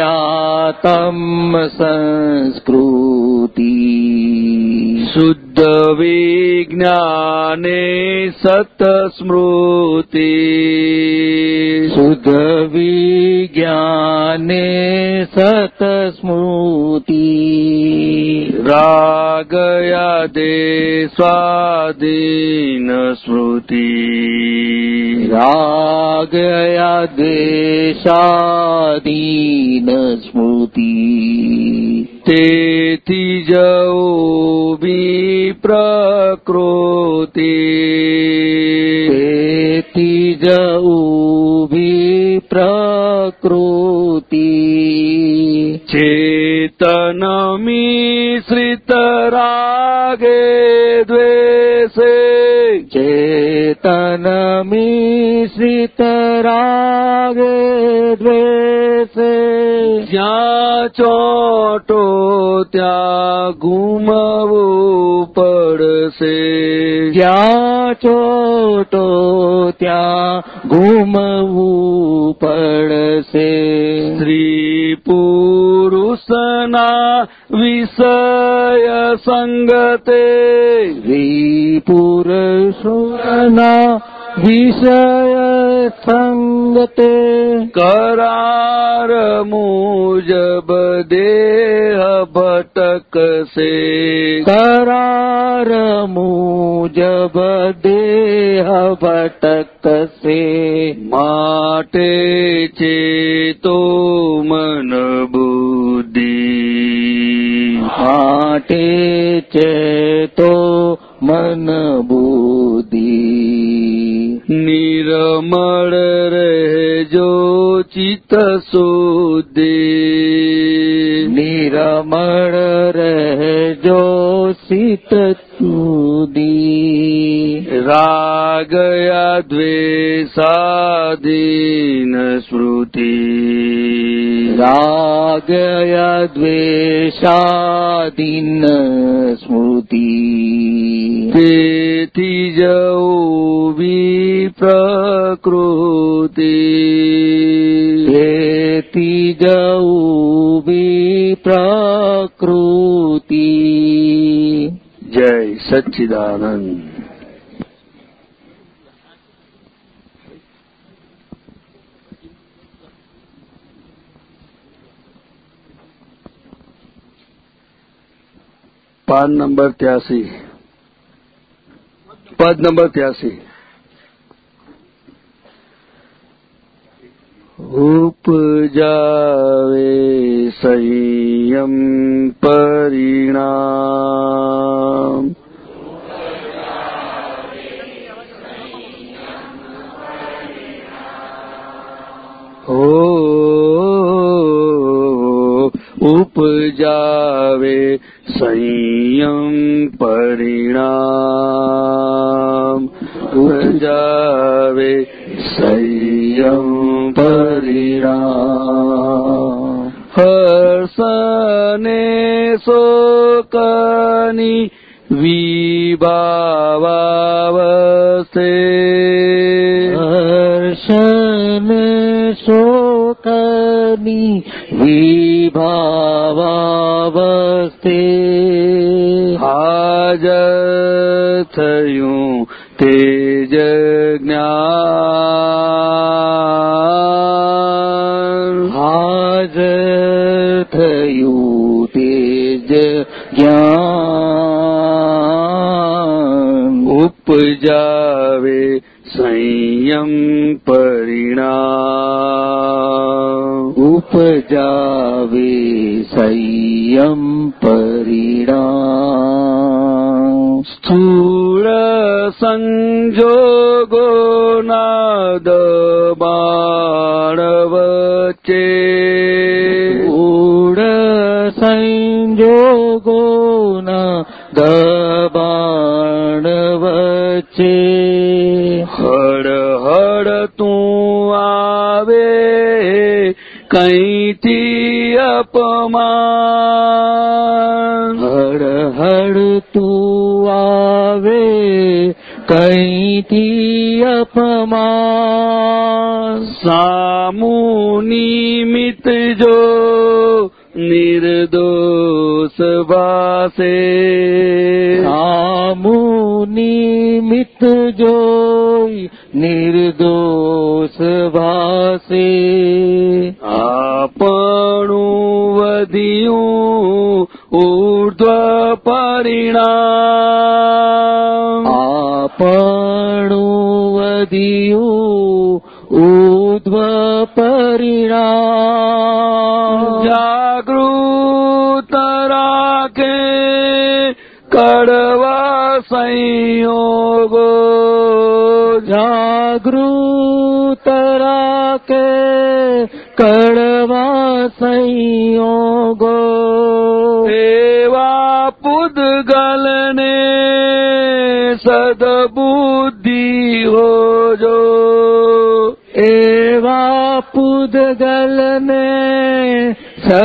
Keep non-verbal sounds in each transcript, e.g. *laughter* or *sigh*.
આત્મ સંસ્કૃતિ શુદ્ધ વિજ્ઞાને સતસ્મૃતિ શુદ્ધ વિજ્ઞાને સતસ્મૃતિ રાગયાદે સ્વાધીન સ્મૃતિ રાગયા દ્વેષાદીન સ્મૃતિ તેથી જવું પ્રકૃતિ તેથી જ બી પ્રકૃતિ ચેતન મિશ્રિત રાગે દ્વેષે. રાગે દ્વેષે જ્યાં ચોટો ત્યાં ઘૂમવું પડશે જ્યાં ચોટો ત્યાં ઘૂમવું પડશે સ્ત્રી પુરુષના વિષય સંગતે સ્ત્રી પુરુષોના વિષય સંગતે કરાર મુજબ દેહ ભટકશે કરાર મુજબ દેહ ભટકશે માટે ચેતો મન બુદ્ધિ માટે ચેતો મન બુદ્ધિ નિર્મળ રહેજો ચિત શુદ્ધિ. નિરમળ રહેજો સિત રાગયા દ્વેષાધીન સ્મૃતિ રાગયા દ્વેષાદીન સ્મૃતિ તેથી જવું પ્રકૃતિ તેથી જવું બી પ્રકૃતિ જય સચ્ચિદાનંદ પાન નંબર ત્યાસી પદ નંબર ત્યાસી ઉપજાવે સંયમ પરિણામ. ઓ ઉપજાવે સંયમ પરિણામ. ઉપજાવે સંયમ પરિણામ હર્ષને શોકની વિભાવાવસ્તે હર્ષન શોકની વિભાવાવસ્તે હાજર થયું તેજ જ્ઞાન હાજર થયું તેજ જ્ઞાન ઉપજાવે સંયમ પરિણામ ઉપજાવે se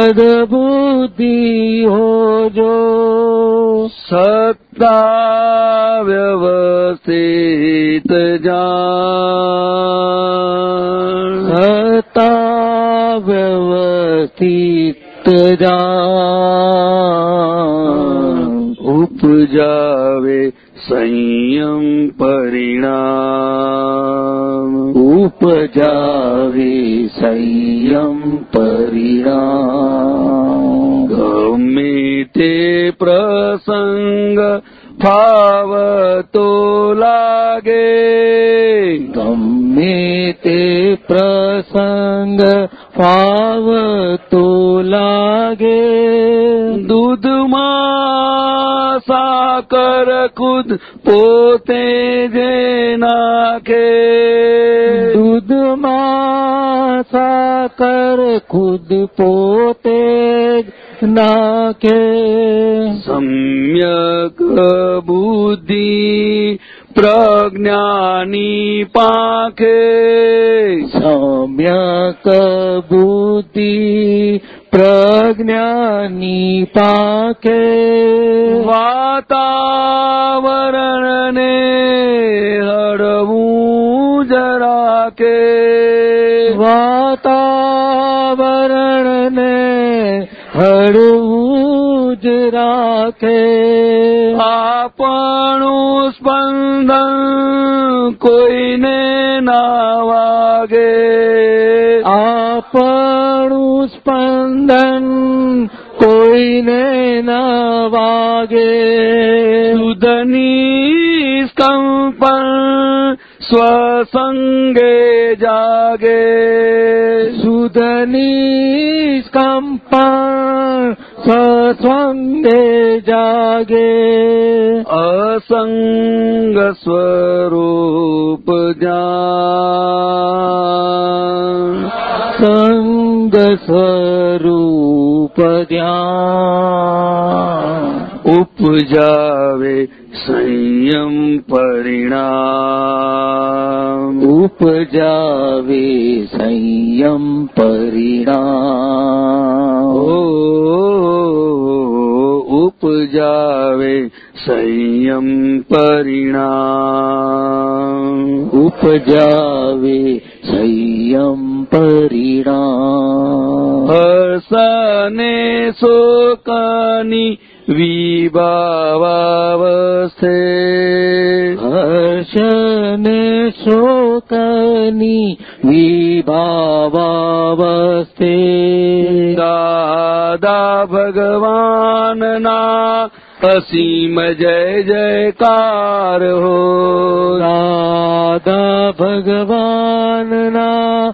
સદબુદ્ધિ હોજો. સત્તા વ્યવસ્થિત જાણ. સતા વ્યવસ્થિત જાણ. ઉપજાવે સંયમ પરિણામ. ઉપજાવે સંયમ પરિણામ ગમે તે પ્રસંગ ફાવતો લાગે ગમે તે પ્રસંગ ફાવતો લાગે દૂધમાં સાકર ખુદ પોતે જે નાખે દૂધમાં સાકર ખુદ પોતે નાખે. સમ્યક બુદ્ધિ પ્રજ્ઞાની પાંખે। સમ્યક બુદ્ધિ પ્રજ્ઞાની પાકે વાતાવરણને હળવું જરાકે વાતાવરણને હળવું જ રાખે. આપણું સ્પંદન કોઈને ના વાગે. આપણું સ્પંદન કોઈને ના વાગે. સુદની સ્કંપન સ્વસંગે જાગે. સુદની કંપન સત્સંગે જાગે અસંગ સ્વરૂપ જાન સંગ સ્વરૂપ ધ્યાન ઉપજાવે સંયમ પરિણામ. ઉપજાવે સંયમ પરિણામ. ઓ ઉપજાવે સંયમ પરિણામ. ઉપજાવે સંયમ પરિણામ. હસને શોકની વિભાવાવસ્થે હર્ષને શોકની વિભાવાવસ્થે દાદા ભગવાનના અસીમ જય જયકાર હો દાદા ભગવાનના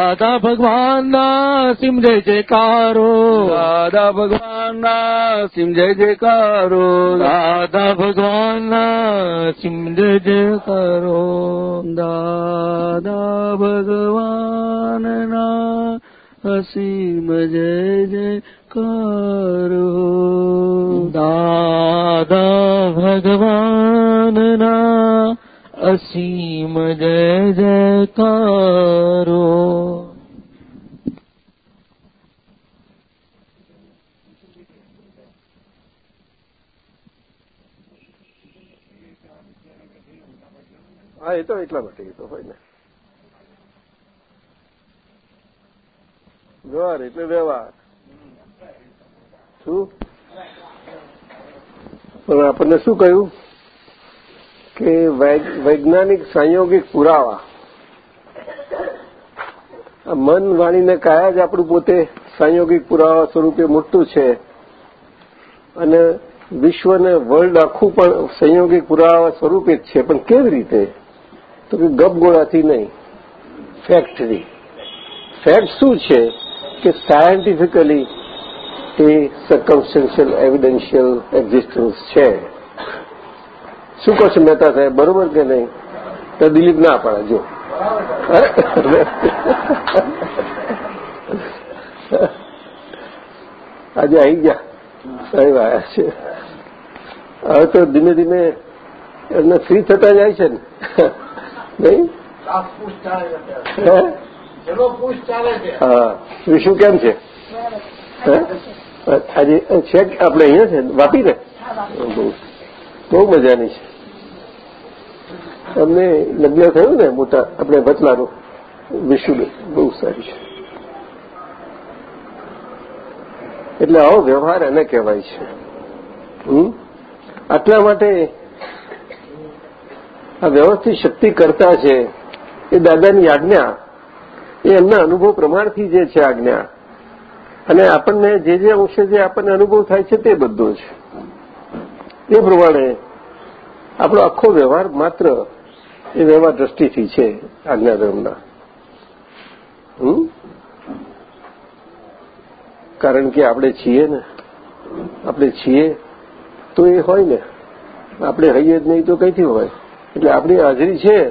राधा भगवान् दा जय जयकारो। राधा भगवान् दा जय जयकारो। राधा भगवान् जय जयकारो। दादा भगवान्नासिं जय जय करो दादा भगवाना અસીમ જય જયકારો હા, એ તો એટલા માટે એ તો હોય ને. વ્યવહાર એટલે વ્યવહાર. શું? પણ આપણને શું કહ્યું? કે વૈજ્ઞાનિક સંયોગિક પુરાવા. મન વાણીને કાયા જ આપણું પોતે સંયોગિક પુરાવા સ્વરૂપે મોટું છે. અને વિશ્વને વર્લ્ડ આખું પણ સંયોગિક પુરાવા સ્વરૂપે જ છે. પણ કેવી રીતે? તો કે ગપગોળાથી નહીં. ફેક્ટરી ફેક્ટ શું છે? કે સાયન્ટિફિકલી એ સર્કમસ્ટન્શિયલ એવિડન્શિયલ એક્ઝિસ્ટન્સ છે. શું કહો છો, મહેતા સાહેબ? બરોબર કે નહીં? તો દિલીપ ના પાડે, જો. આજે આવી ગયા. સાહેબ આવ્યા છે. હવે તો ધીમે ધીમે એમને ફ્રી થતા જાય છે ને. નહીં? હા? વિશુ કેમ છે? આજે છે આપણે અહીંયા છે? વાપી ને? બહુ મજાની છે. અમને લગ્ન થયું ને મોટા, આપણે વતલાનું વિશુબેન બહુ સારી છે. એટલે આવો વ્યવહાર એને કહેવાય છે? આટલા માટે આ વ્યવસ્થિત શક્તિ કરતા છે, એ દાદાની આજ્ઞા, એ એમના અનુભવ પ્રમાણથી જે છે આજ્ઞા, અને આપણને જે જે અંશે જે આપણને અનુભવ થાય છે તે બધો છે એ પ્રમાણે આપણો આખો વ્યવહાર માત્ર એ વ્યવહાર દ્રષ્ટિથી છે આજ્ઞાધર્મના. કારણ કે આપણે છીએ ને, આપણે છીએ તો એ હોય ને. આપણે હઈએ જ નહીં તો કંઈથી હોય? એટલે આપણી હાજરી છે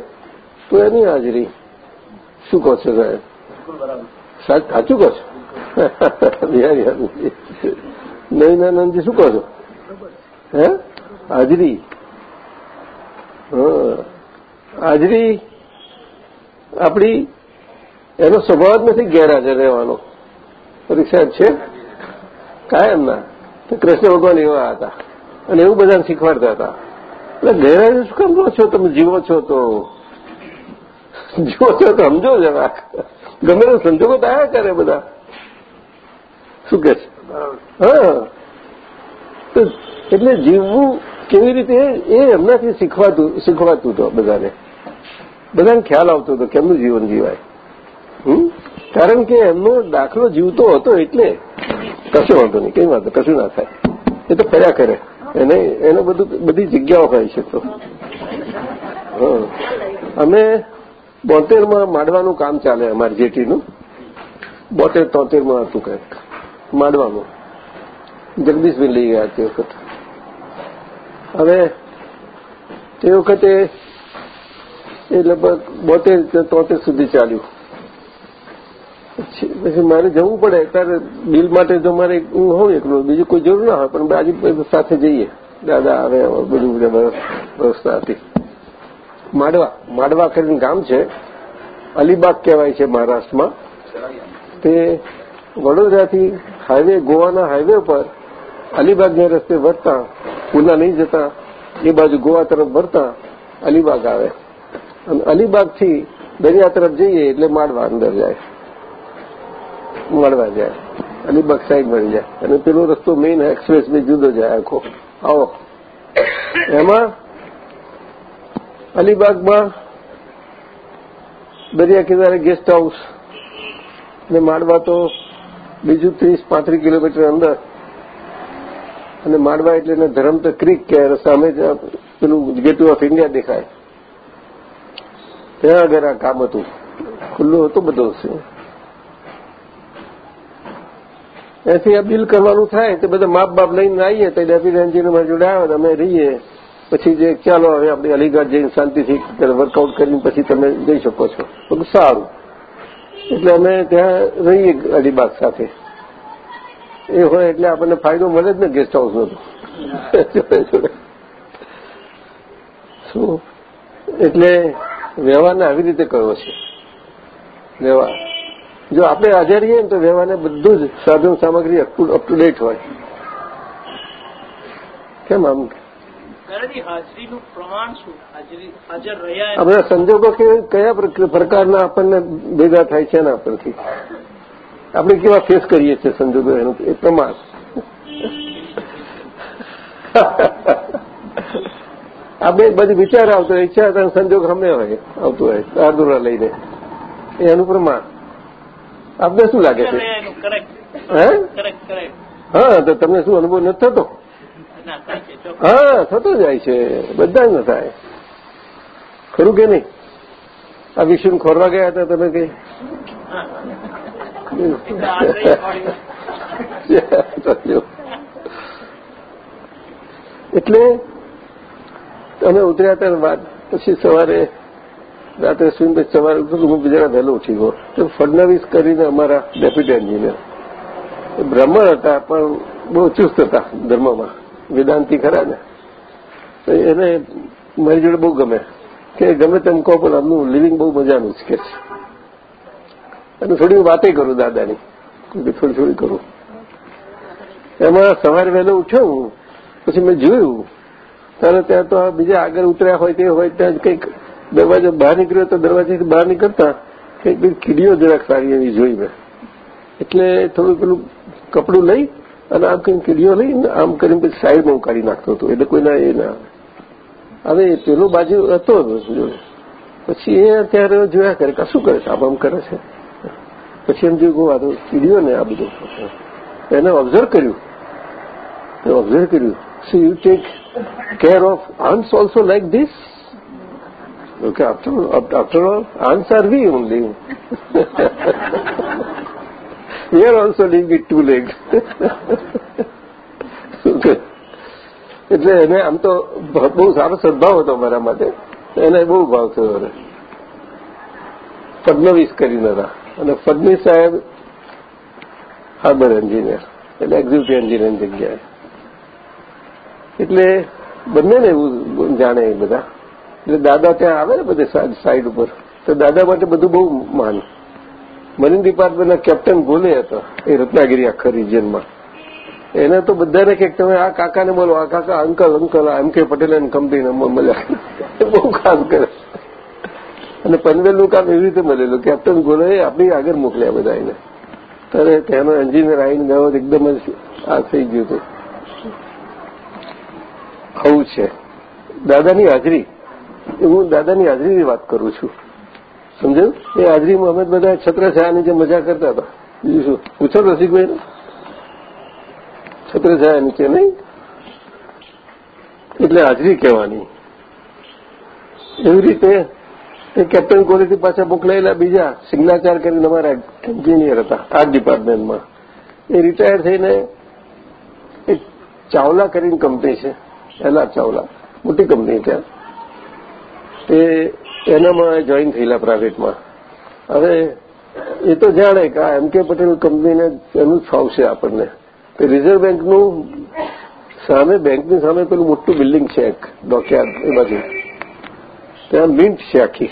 તો એની હાજરી. શું કહો છો સાહેબ? સાચું કહો છો? બિહારી નવીનાનંદજી શું કહો છો? હે? હાજરી. હા. હાજરી આપણી, એનો સ્વભાવ જ નથી ગેરહાજર રહેવાનો. પરીક્ષા છે. કાયમ ના. તો કૃષ્ણ ભગવાન એવા હતા. અને એવું બધાને શીખવાડતા હતા. એટલે ગેરહાજર શું કામ? છો તમે, જીવો છો તો. જીવો છો તો સમજો જરા. ગમે તે સંજોગો તો આવ્યા કરે બધા. શું કે છે? હા. એટલે જીવવું કેવી રીતે એ એમનાથી શીખવાતું શીખવાતું હતું બધાને. બધાને ખ્યાલ આવતો હતો કેમનું જીવન જીવાય? કારણ કે એમનો દાખલો જીવતો હતો એટલે કશો વાંધો નહીં, કઈ વાંધો કશું ના થાય. એ તો ફર્યા કરે. એને એને બધું, બધી જગ્યાઓ હોય છે તો. અમે બોતેરમાં માંડવાનું કામ ચાલે અમારી જેટીનું. બોતેર તોતેરમાં હતું કંઈક. માંડવાનું. જગદીશભાઈ લઈ ગયા તે વખત. હવે તે વખતે એ લગભગ બોતેર તોતેર સુધી ચાલ્યું. પછી મારે જવું પડે, ત્યારે બિલ માટે તો મારે હું હોઉં એકલું, બીજું કોઈ જરૂર ના હોય, પણ બાજુ સાથે જઈએ. દાદા આવે બધું વ્યવસ્થા હતી. માડવા માડવા કરીને ગામ છે. અલીબાગ કહેવાય છે મહારાષ્ટ્રમાં. તે વડોદરાથી હાઈવે, ગોવાના હાઈવે પર અલીબાગના રસ્તે વળતા પુના નહીં જતા, એ બાજુ ગોવા તરફ વળતા અલીબાગ આવે. અને અલીબાગથી દરિયા તરફ જઈએ એટલે માડવા અંદર જાય. માળવા જાય. અલીબાગ સાઈડ મળી જાય. અને પેલો રસ્તો મેઇન એક્સપ્રેસ બી જુદો જાય આખો. આવો. એમાં અલીબાગમાં દરિયા કિનારે ગેસ્ટ હાઉસ ને માળવા તો બીજું ત્રીસ પાંત્રીસ કિલોમીટર અંદર અને માંડવા એટલે એને ધરમ તો ક્રિક કે સામે પેલું ગેટ ઓફ ઇન્ડિયા દેખાય. ત્યાં આગળ આ કામ હતું. ખુલ્લું હતું બધું એથી આ બિલ કરવાનું થાય તો બધા માપ બાપ લઈને આવીએ તો ડેપ્યુટી એન્જિનિયર જોડે આવે અમે રહીએ. પછી જે ચાલો હવે આપણે અલીગઢ જઈને શાંતિથી વર્કઆઉટ કરીને પછી તમે જઈ શકો છો. સારું. એટલે અમે ત્યાં રહીએ અલીબાગ સાથે. એ હોય એટલે આપણને ફાયદો મળે જ ને ગેસ્ટ હાઉસનો તો. શું? એટલે વ્યવહારને આવી રીતે કરવો છે. વ્યવહાર. જો આપણે હાજર રહીએ ને તો વ્યવહારને બધું જ સાધન સામગ્રી અપ ટુ ડેટ હોય. કેમ આમ? આપણા હાજર રહ્યા આ સંજોગો કે કયા પ્રકારના આપણને ભેગા થાય છે એના પરથી? આપણે કેવા ફેસ કરીએ છીએ સંજોગો એનું એ પ્રમાણ. આપણે બધી વિચાર આવતો હોય ઈચ્છા હતા સંજોગ હમે હોય આવતું હોય આદુરા લઈને. એનું પ્રમાણ. આપને શું લાગે છે? હે? હા તો તમને શું અનુભવ નથી થતો? હા થતો જાય છે. બધા જ ન થાય. ખરું કે નહીં? આ વિષ્ણુ ખોરવા ગયા હતા તમે કઈ *laughs* એટલે અમે ઉતર્યા હતા બાદ પછી સવારે રાત્રે સુઈને સવારે હું બીજા વહેલો ઉઠી ગયો. તો ફડણવીસ કરીને અમારા ડેપ્યુટી એન્જિનિયર. બ્રાહ્મણ હતા, પણ બહુ ચુસ્ત હતા ધર્મમાં. વેદાંતિ ખરા ને. તો એને મારી જોડે બહુ ગમે. કે ગમે તેમ કહો, પણ આમનું લિવિંગ બહુ મજાનું જ કે છે. અને થોડી વાતે કરું દાદાની. થોડી થોડી કરું. એમાં સવારે વહેલો ઉઠ્યો હું, પછી મેં જોયું. ત્યારે ત્યાં તો બીજા આગળ ઉતર્યા હોય તે હોય ત્યાં કંઈક દરવાજો બહાર નીકળ્યો તો દરવાજાથી બહાર નીકળતા કંઈક કીડીઓ જરાક સારી એવી જોઈ મેં. એટલે થોડું પેલું કપડું લઈ અને આમ કંઈક કીડીઓ લઈ આમ કરીને પછી સાઈડમાં કાઢી નાખતો હતો. એટલે કોઈના એ ના હવે પેલો બાજુ હતો પછી એ અત્યારે જોયા કરે. કે શું કરે છે? આમ આમ કરે છે? પછી એમ જોયું આ તો કીડીઓ ને આ બધું. એને ઓબ્ઝર્વ કર્યું. ઓબ્ઝર્વ કર્યું. See you take care of ants also like this okay after all, ants are we only. *laughs* we are also living with two legs. *laughs* એટલે એને આમ તો બહુ સારો સદભાવ હતો મારા માટે. એને બહુ ભાવ થયો એને. ફડણવીસ કરીને હતા. અને ફડની સાહેબ હાર્બર એન્જિનિયર, એટલે એક્ઝિક્યુટિવ એન્જિનિયરની જગ્યાએ. એટલે બંનેને એવું જાણે એ બધા. એટલે દાદા ત્યાં આવે ને બધે સાઈડ ઉપર. તો દાદા માટે બધું બહુ માન. મરીન ડિપાર્ટમેન્ટના કેપ્ટન ગોલે હતા, એ રત્નાગીરી આખા રિજિયનમાં એને તો બધાને કે તમે આ કાકાને બોલો, આ કાકા અંકલ અંકલ એમ કે પટેલ એન્ડ નંબર મળ્યા. બહુ કામ કરે. અને પનવેલનું કામ એવી રીતે મળેલું. કેપ્ટન ગોલાએ આપણી આગળ મોકલ્યા બધા એને ત્યારે તેનો એન્જિનિયર આવીને ગયો એકદમ જ આ થઈ ગયું હતું. આવું છે. દાદાની હાજરી. હું દાદાની હાજરીની વાત કરું છું. સમજાયું? એ હાજરીમાં અમે બધા છત્રછાયાની જે મજા કરતા હતા. બીજું શું? પૂછો રસિકભાઈ છત્રછાયા નીચે નહીં? એટલે હાજરી કહેવાની. એવી રીતે એ કેપ્ટન કોલેજથી પાછા મોકલાયેલા બીજા સિગ્નાચાર કરીને અમારા એન્જિનિયર હતા આર્ટ ડિપાર્ટમેન્ટમાં એ રિટાયર થઈને એક ચાવલા કરીને કંપની છે એલા ચાવલા, મોટી કંપની ત્યાં તે એનામાં જોઈન થયેલા પ્રાઇવેટમાં હવે એ તો જાણે કે આ એમ કે પટેલ કંપનીને એનું જ ફાવશે આપણને. તે રિઝર્વ બેંકનું સામે બેંકની સામે પેલું મોટું બિલ્ડિંગ છે એક ડોકયાર્ડ એ બાજુ. ત્યાં મિન્ટ છે આખી.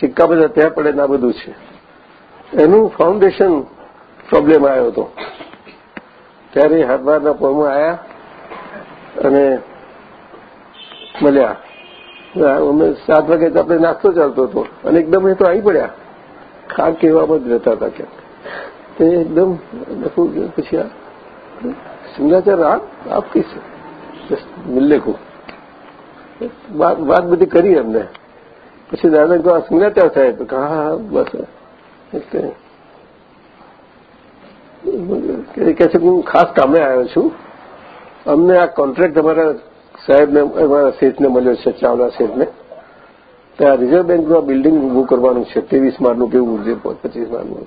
સિક્કા બધા ત્યાં પડે ને આ બધું છે. એનું ફાઉન્ડેશન પ્રોબ્લેમ આવ્યો હતો. ત્યારે હરવારના પોળમાં આવ્યા અને મળ્યા. અમે સાત વાગે તો આપણે નાસ્તો ચાલતો હતો અને એકદમ એ તો આવી પડ્યા. ખા કહેવામાં જ રહેતા હતા ક્યાંક તે એકદમ લખું પછી આ સિંગાચાર આપ આપ કીસ મિલ્લે કો વાત બધી કરી એમને. પછી દાદા કહો થાય. તો હા હા, બસ. એટલે કે છે કે, હું ખાસ કામે આવ્યો છું. અમને આ કોન્ટ્રાક્ટ અમારા સાહેબને, અમારા શેઠને મળ્યો છે ચાવલા શેઠને ત્યાં રિઝર્વ બેંકનું બિલ્ડિંગ ઉભું કરવાનું છે, ત્રેવીસ માળનું કેવું છે, પચીસ માળનું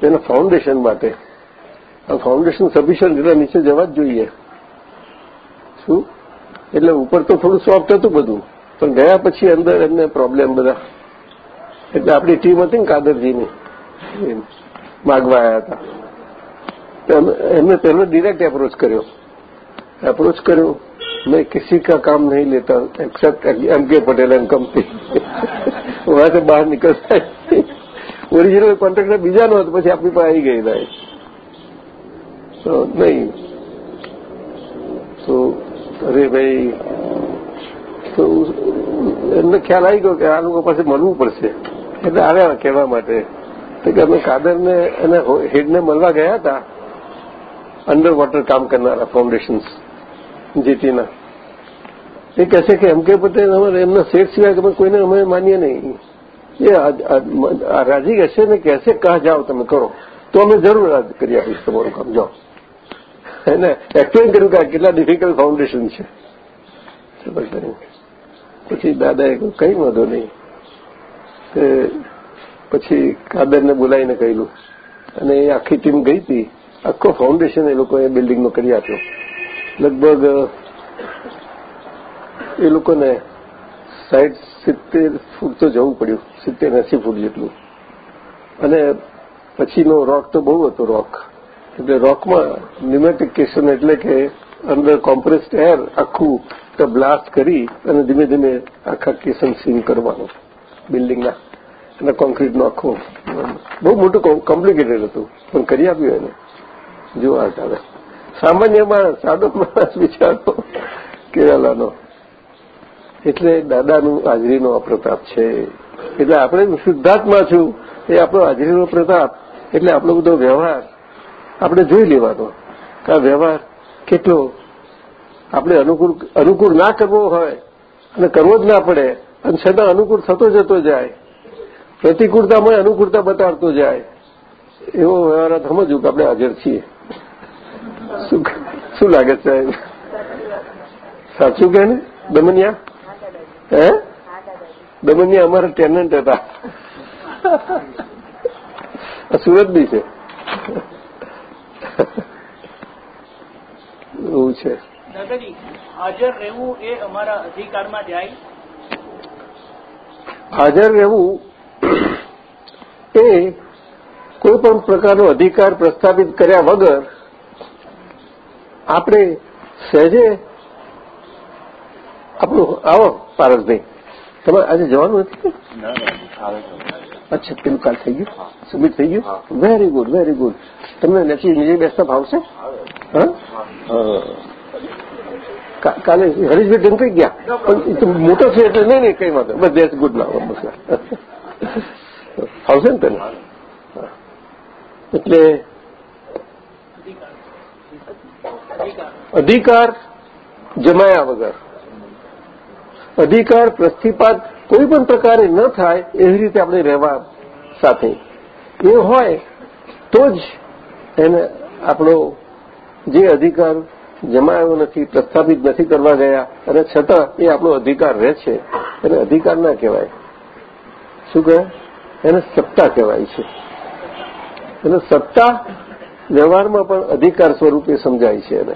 તેના ફાઉન્ડેશન માટે, આ ફાઉન્ડેશન સફિશિયન્ટ એટલે નીચે જવા જ જોઈએ. શું? એટલે ઉપર તો થોડું સોફ્ટ હતું બધું. પણ ગયા પછી અંદર એમને પ્રોબ્લેમ બધા. એટલે આપણી ટીમ હતી ને કાદરજીની. માગવા આવ્યા હતા. એમને પહેલો ડિરેક્ટ એપ્રોચ કર્યો. એપ્રોચ કર્યો. મેં કિસી કા કામ નહીં લેતા એક્સેપ્ટ એમ કે પટેલ એમ કંપની. વાત બહાર નીકળતા ઓરિજિનલ કોન્ટ્રાક્ટર બીજાનો હતો, પછી આપણી પાસે આવી ગયેલા તો નહીં. અરે તો એમને ખ્યાલ આવી ગયો કે આ લોકો પાસે મળવું પડશે. એટલે આવ્યા કહેવા માટે. કે અમે કાદરને અને હેડને મળવા ગયા હતા. અંડર કામ કરનારા ફાઉન્ડેશન્સ જીટીના. એ કહે છે કે એમ કે પટેલ અમારે એમના શેઠ સિવાય અમે કોઈને અમે માનીએ નહીં. એ રાજી હશે ને કહેશે કહા જાઓ તમે, કરો. તો અમે જરૂર કરી આપીશ તમારું કામ. જાઓ. એને એક્સપ્લેન કર્યું કે કેટલા ડિફિકલ્ટ ફાઉન્ડેશન છે. પછી દાદાએ કહ્યું, કંઈ વાંધો નહીં. કે પછી કાદરને બોલાવીને કહેલું. અને એ આખી ટીમ ગઈ હતી. આખો ફાઉન્ડેશન એ લોકોએ બિલ્ડિંગનો કરી આપ્યો. લગભગ, એ લોકોને સાઈઠ, સિત્તેર ફૂટ તો જવું પડ્યું. સિત્તેર, એસી ફૂટ જેટલું. અને પછીનો રોક તો બહુ હતો રોક એટલે રોકમાં ન્યુમેટિકેશન એટલે કે અંદર કોમ્પ્રેસ્ડ એર આખું બ્લાસ્ટ કરી અને ધીમે ધીમે આખા કેસન સીન કરવાનું બિલ્ડિંગના અને કોન્ક્રીટનો આખો, બહુ મોટું કોમ્પ્લિકેટેડ હતું, પણ કરી આપ્યું એને જોવા ચાલે. સામાન્ય માણસ સાદો માણસ બિચારો *laughs* કેરાલાનો. એટલે દાદાનું હાજરીનો પ્રતાપ છે. એટલે આપણે શુદ્ધાત્મા છું, એ આપણો હાજરીનો પ્રતાપ. એટલે આપણો બધો વ્યવહાર આપણે જોઈ લેવાનો. કે આ વ્યવહાર કેટલો આપણે અનુકૂળ અનુકૂળ ના કરવો હોય અને કરવો જ ના પડે અને છતાં અનુકૂળ થતો જતો જાય પ્રતિકૂળતામાં અનુકૂળતા બતાડતો જાય, એવો વ્યવહાર સમજવું કે આપણે હાજર છીએ. શું લાગે સાહેબ સાચું કે ને દમનિયા? હે? દમનિયા અમારા ટેનન્ટ હતા. સુરત બી છે. એવું છે. દાદાજી હાજર રહેવું એ અમારા અધિકારમાં જાય? હાજર રહેવું એ કોઈ પણ પ્રકારનો અધિકાર પ્રસ્થાપિત કર્યા વગર આપણે સહેજે આપણું આવો પારસભાઈ. તમારે આજે જવાનું નથી અચ્છા પેલું કાલ થઈ ગયું. સુમિત થઈ ગયું? વેરી ગુડ વેરી ગુડ તમને નથી નીચે બેસતા ભાવશે? કાલે હરીશભાઈ ડંકાઈ ગયા. પણ તો મોટો છે એટલે નહીં નહીં, કઈ વાંધો બસ દેટ ગુડ ના ફાવશે ને તને એટલે અધિકાર જમાયા વગર. અધિકાર પ્રસ્થિપાત કોઈ પણ પ્રકારે ન થાય એવી રીતે આપણે રહેવા સાથે. એ હોય તો જ એને આપણો જે અધિકાર જમાયો નથી પ્રસ્થાપિત નથી કરવા ગયા અને છતાં એ આપણો અધિકાર રહે છે. એને અધિકાર ના કહેવાય. શું કહે? એને સત્તા કહેવાય છે. એટલે સત્તા વ્યવહારમાં પણ અધિકાર સ્વરૂપે સમજાય છે એને.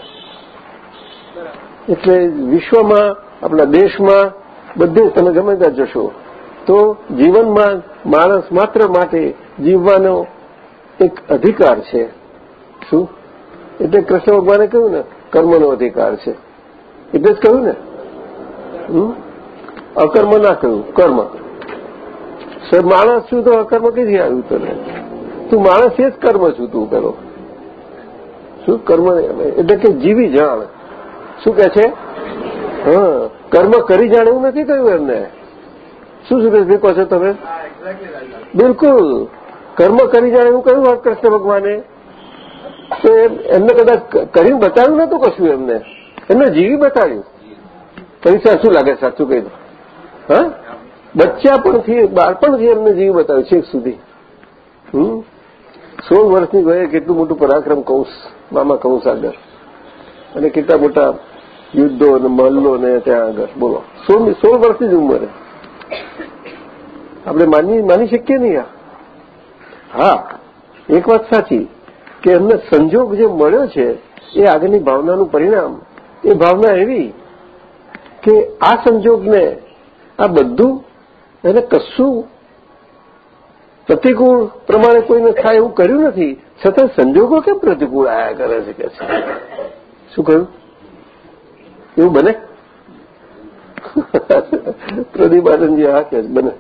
એટલે વિશ્વમાં, આપણા દેશમાં બધે તમે ગમે ત્યાં જશો, તો જીવનમાં માણસ માત્ર માટે જીવવાનો એક અધિકાર છે. શું? એટલે કૃષ્ણ ભગવાને કહ્યું ને કર્મનો અધિકાર છે. એટલે જ કહ્યું ને? અકર્મ ના કહ્યું કર્મ. સર માણસ છું તો અકર્મ કઈથી આવ્યું તને? તું માણસ એ જ કર્મ છું તું પેલો. શું કર્મ એટલે કે જીવી જાણ. શું કે છે? હા કર્મ કરી જાણ એવું નથી કહ્યું એમને. શું સુરેશભાઈ કહો છો? તમે? બિલકુલ. કર્મ કરી જાણ એવું કહ્યું કૃષ્ણ ભગવાને? તો એમને કદાચ કરીને બતાવ્યું નતું કશું એમને. એમને જીવી બતાવ્યું પૈસા શું લાગે? સાચું કહી દો હા? બચ્ચા પણથી, બાળપણથી એમને જીવી બતાવ્યું, છેક સુધી. હમ? સોળ વર્ષની વયે કેટલું મોટું પરાક્રમ કૌશ મામા કૌશ આગળ. અને કેટલા મોટા યુદ્ધો અને મહલ્લો ને ત્યાં આગળ. બોલો. સોળ સોળ વર્ષની જ ઉંમરે. આપણે માની માની શકીએ નહીં આ? હા. એક વાત સાચી. કે એમને સંજોગ જે મળ્યો છે એ આગળની ભાવનાનું પરિણામ. એ ભાવના એવી કે આ સંજોગને આ બધું એને કશું પ્રતિકૂળ પ્રમાણે કોઈને થાય એવું કર્યું નથી. છતાં સંજોગો કેમ પ્રતિકૂળ આયા કરે છે કે છે? શું કહ્યું? એવું બને? *laughs* પ્રદીપ આનંદજી હા કે બને.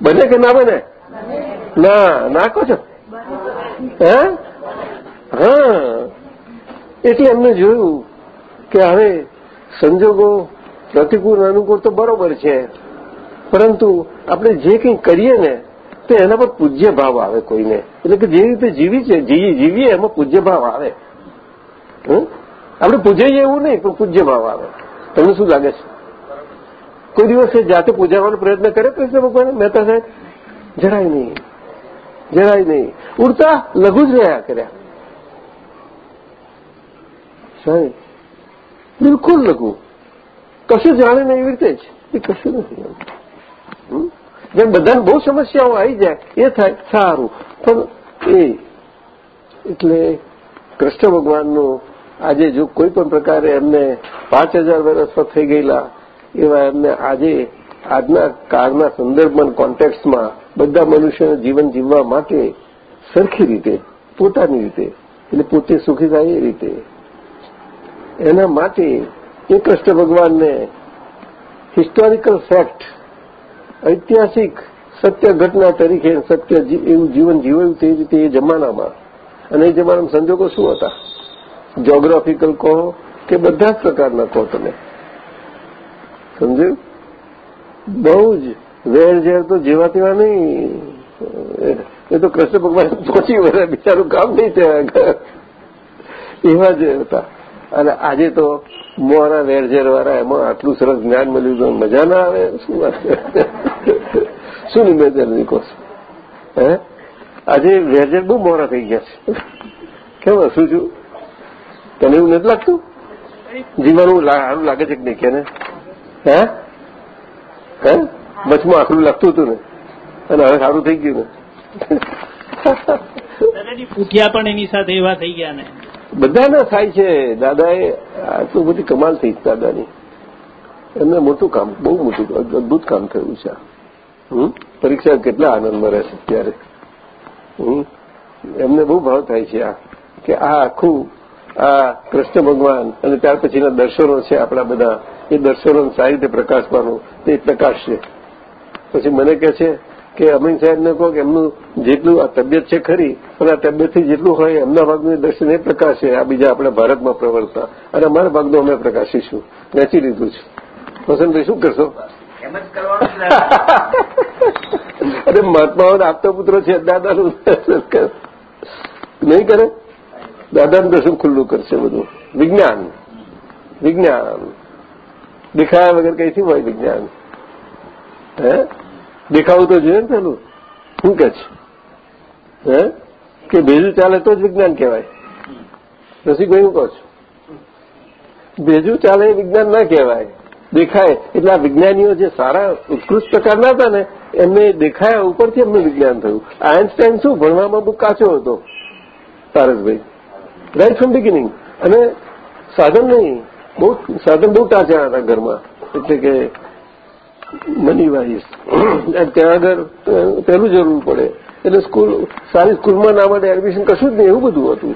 બને કે ના બને. ના ના કહો છો. હે? હા. એટલે એમને જોયું કે હવે સંજોગો પ્રતિકૂળ અનુકૂળ તો બરોબર છે. પરંતુ આપણે જે કંઈ કરીએ ને, તો એના પર પૂજ્ય ભાવ આવે કોઈને. એટલે કે જે રીતે જીવી છે, જીવી, જીવીએ, એમાં પૂજ્ય ભાવ આવે? આપણે પૂજાઈએ એવું નહીં, પણ પૂજ્ય ભાવ આવે. તમને શું લાગે છે? કોઈ દિવસે જાતે પૂજાવાનો પ્રયત્ન કરે કૃષ્ણ ભગવાન મહેતા સાહેબ? જરાય નહીં. જરાય નહીં. ઉડતા લઘુ જ રહ્યા કર્યા. બિલકુલ લઘુ. કશું જાણે નહીં એવી રીતે જ. એ કશું નથી જેમ બધાને બહુ સમસ્યાઓ આવી જાય, એ થાય, સારું. પણ એ એટલે કૃષ્ણ ભગવાનનું આજે જો કોઈ પણ પ્રકારે એમને પાંચ હજાર વર્ષ થઈ ગયેલા, એવા એમને આજે આજના કાળના સંદર્ભમાં કોન્ટેક્સમાં બધા મનુષ્યના જીવન જીવવા માટે સરખી રીતે, પોતાની રીતે, એટલે પોતે સુખી થાય એ રીતે. એના માટે એ કૃષ્ણ ભગવાનને હિસ્ટોરિકલ ફેક્ટ ઐતિહાસિક સત્ય ઘટના તરીકે સત્ય એવું જીવન જીવાયું તે રીતે એ જમાનામાં. અને એ જમાનામાં સંજોગો શું હતા? જ્યોગ્રાફિકલ કહો કે બધા જ પ્રકારના કહો તમે. સમજ્યું? બહુ જ વેર, ઝેર તો જેવા તેવા નહીં. એ- તો કૃષ્ણ ભગવાન પહોંચી વળે, બિચારું કામ નહીં થયા એવા જ હતા. અને આજે તો મોરા વેરઝેર વાળા એમાં આટલું સરસ જ્ઞાન મળ્યું તો મજા ના આવે. શું વાત? શું નિવેદન કહો હે? આજે વેરઝેર બહુ મોરા થઈ ગયા છે. કેમ હસું છું? તને એવું નથી લાગતું? જીવાનું સારું લાગે છે કે નહીં કે ને હે? હે? વચમાં આખરું લાગતું હતું ને. અને હવે સારું થઈ ગયું ને. ફૂટ્યા પણ એની સાથે એવા થઈ ગયા ને. બધાના થાય છે. દાદાએ આટલું બધી કમાલ થઈ દાદાની. એમને મોટું કામ બહુ મોટું અદભુત કામ થયું છે પરીક્ષા કેટલા આનંદમાં રહેશે ત્યારે? એમને બહુ ભાવ થાય છે આ કે આ આખું આ કૃષ્ણ ભગવાન અને ત્યાર પછીના દર્શનો છે આપણા બધા. એ દર્શનો સારી રીતે પ્રકાશવાનું તે પ્રકાશ છે. પછી મને કહે છે કે અમીન સાહેબને કહો કે એમનું જેટલું આ તબિયત છે ખરી પણ આ તબિયતથી જેટલું હોય એમના ભાગનું દર્શન એ પ્રકાશ છે આ બીજા આપણે ભારતમાં પ્રવર્તતા અને અમારા ભાગનું અમે પ્રકાશીશું. વેચી લીધું છે. વસંતભાઈ શું કરશો. *laughs* અરે મહાત્માઓને આપતો પુત્ર છે દાદાનું દર્શન કરે. નહીં કરે? દાદાનું દર્શન ખુલ્લું કરશે બધું. વિજ્ઞાન. વિજ્ઞાન. દેખાયા વગર કઈથી હોય વિજ્ઞાન? હે? દેખાવું તો જોઈએ ને પેલું. શું કે છે? હે? કે ભેજું ચાલે તો જ વિજ્ઞાન કહેવાય. રસિકભાઈ હું કહો છું? ભેજું ચાલે વિજ્ઞાન ના કહેવાય. દેખાય. એટલે આ વિજ્ઞાનીઓ જે સારા, ઉત્કૃષ્ટ પ્રકારના હતા ને, એમને દેખાયા ઉપરથી એમનું વિજ્ઞાન થયું. આયન્સ્ટાઈન શું? ભણવામાં બહુ કાચો હતો. તારસભાઈ રાઈટ ફ્રોમ બિગિનિંગ અને સાધન નહીં, બહુ સાધન બહુ ટાંચા હતા ઘરમાં. એટલે કે મની વાઇઝ ત્યાં આગળ પહેલું જરૂર પડે. એટલે સ્કૂલ, સારી સ્કૂલમાં ના માટે એડમિશન કશું જ નહીં, એવું બધું હતું.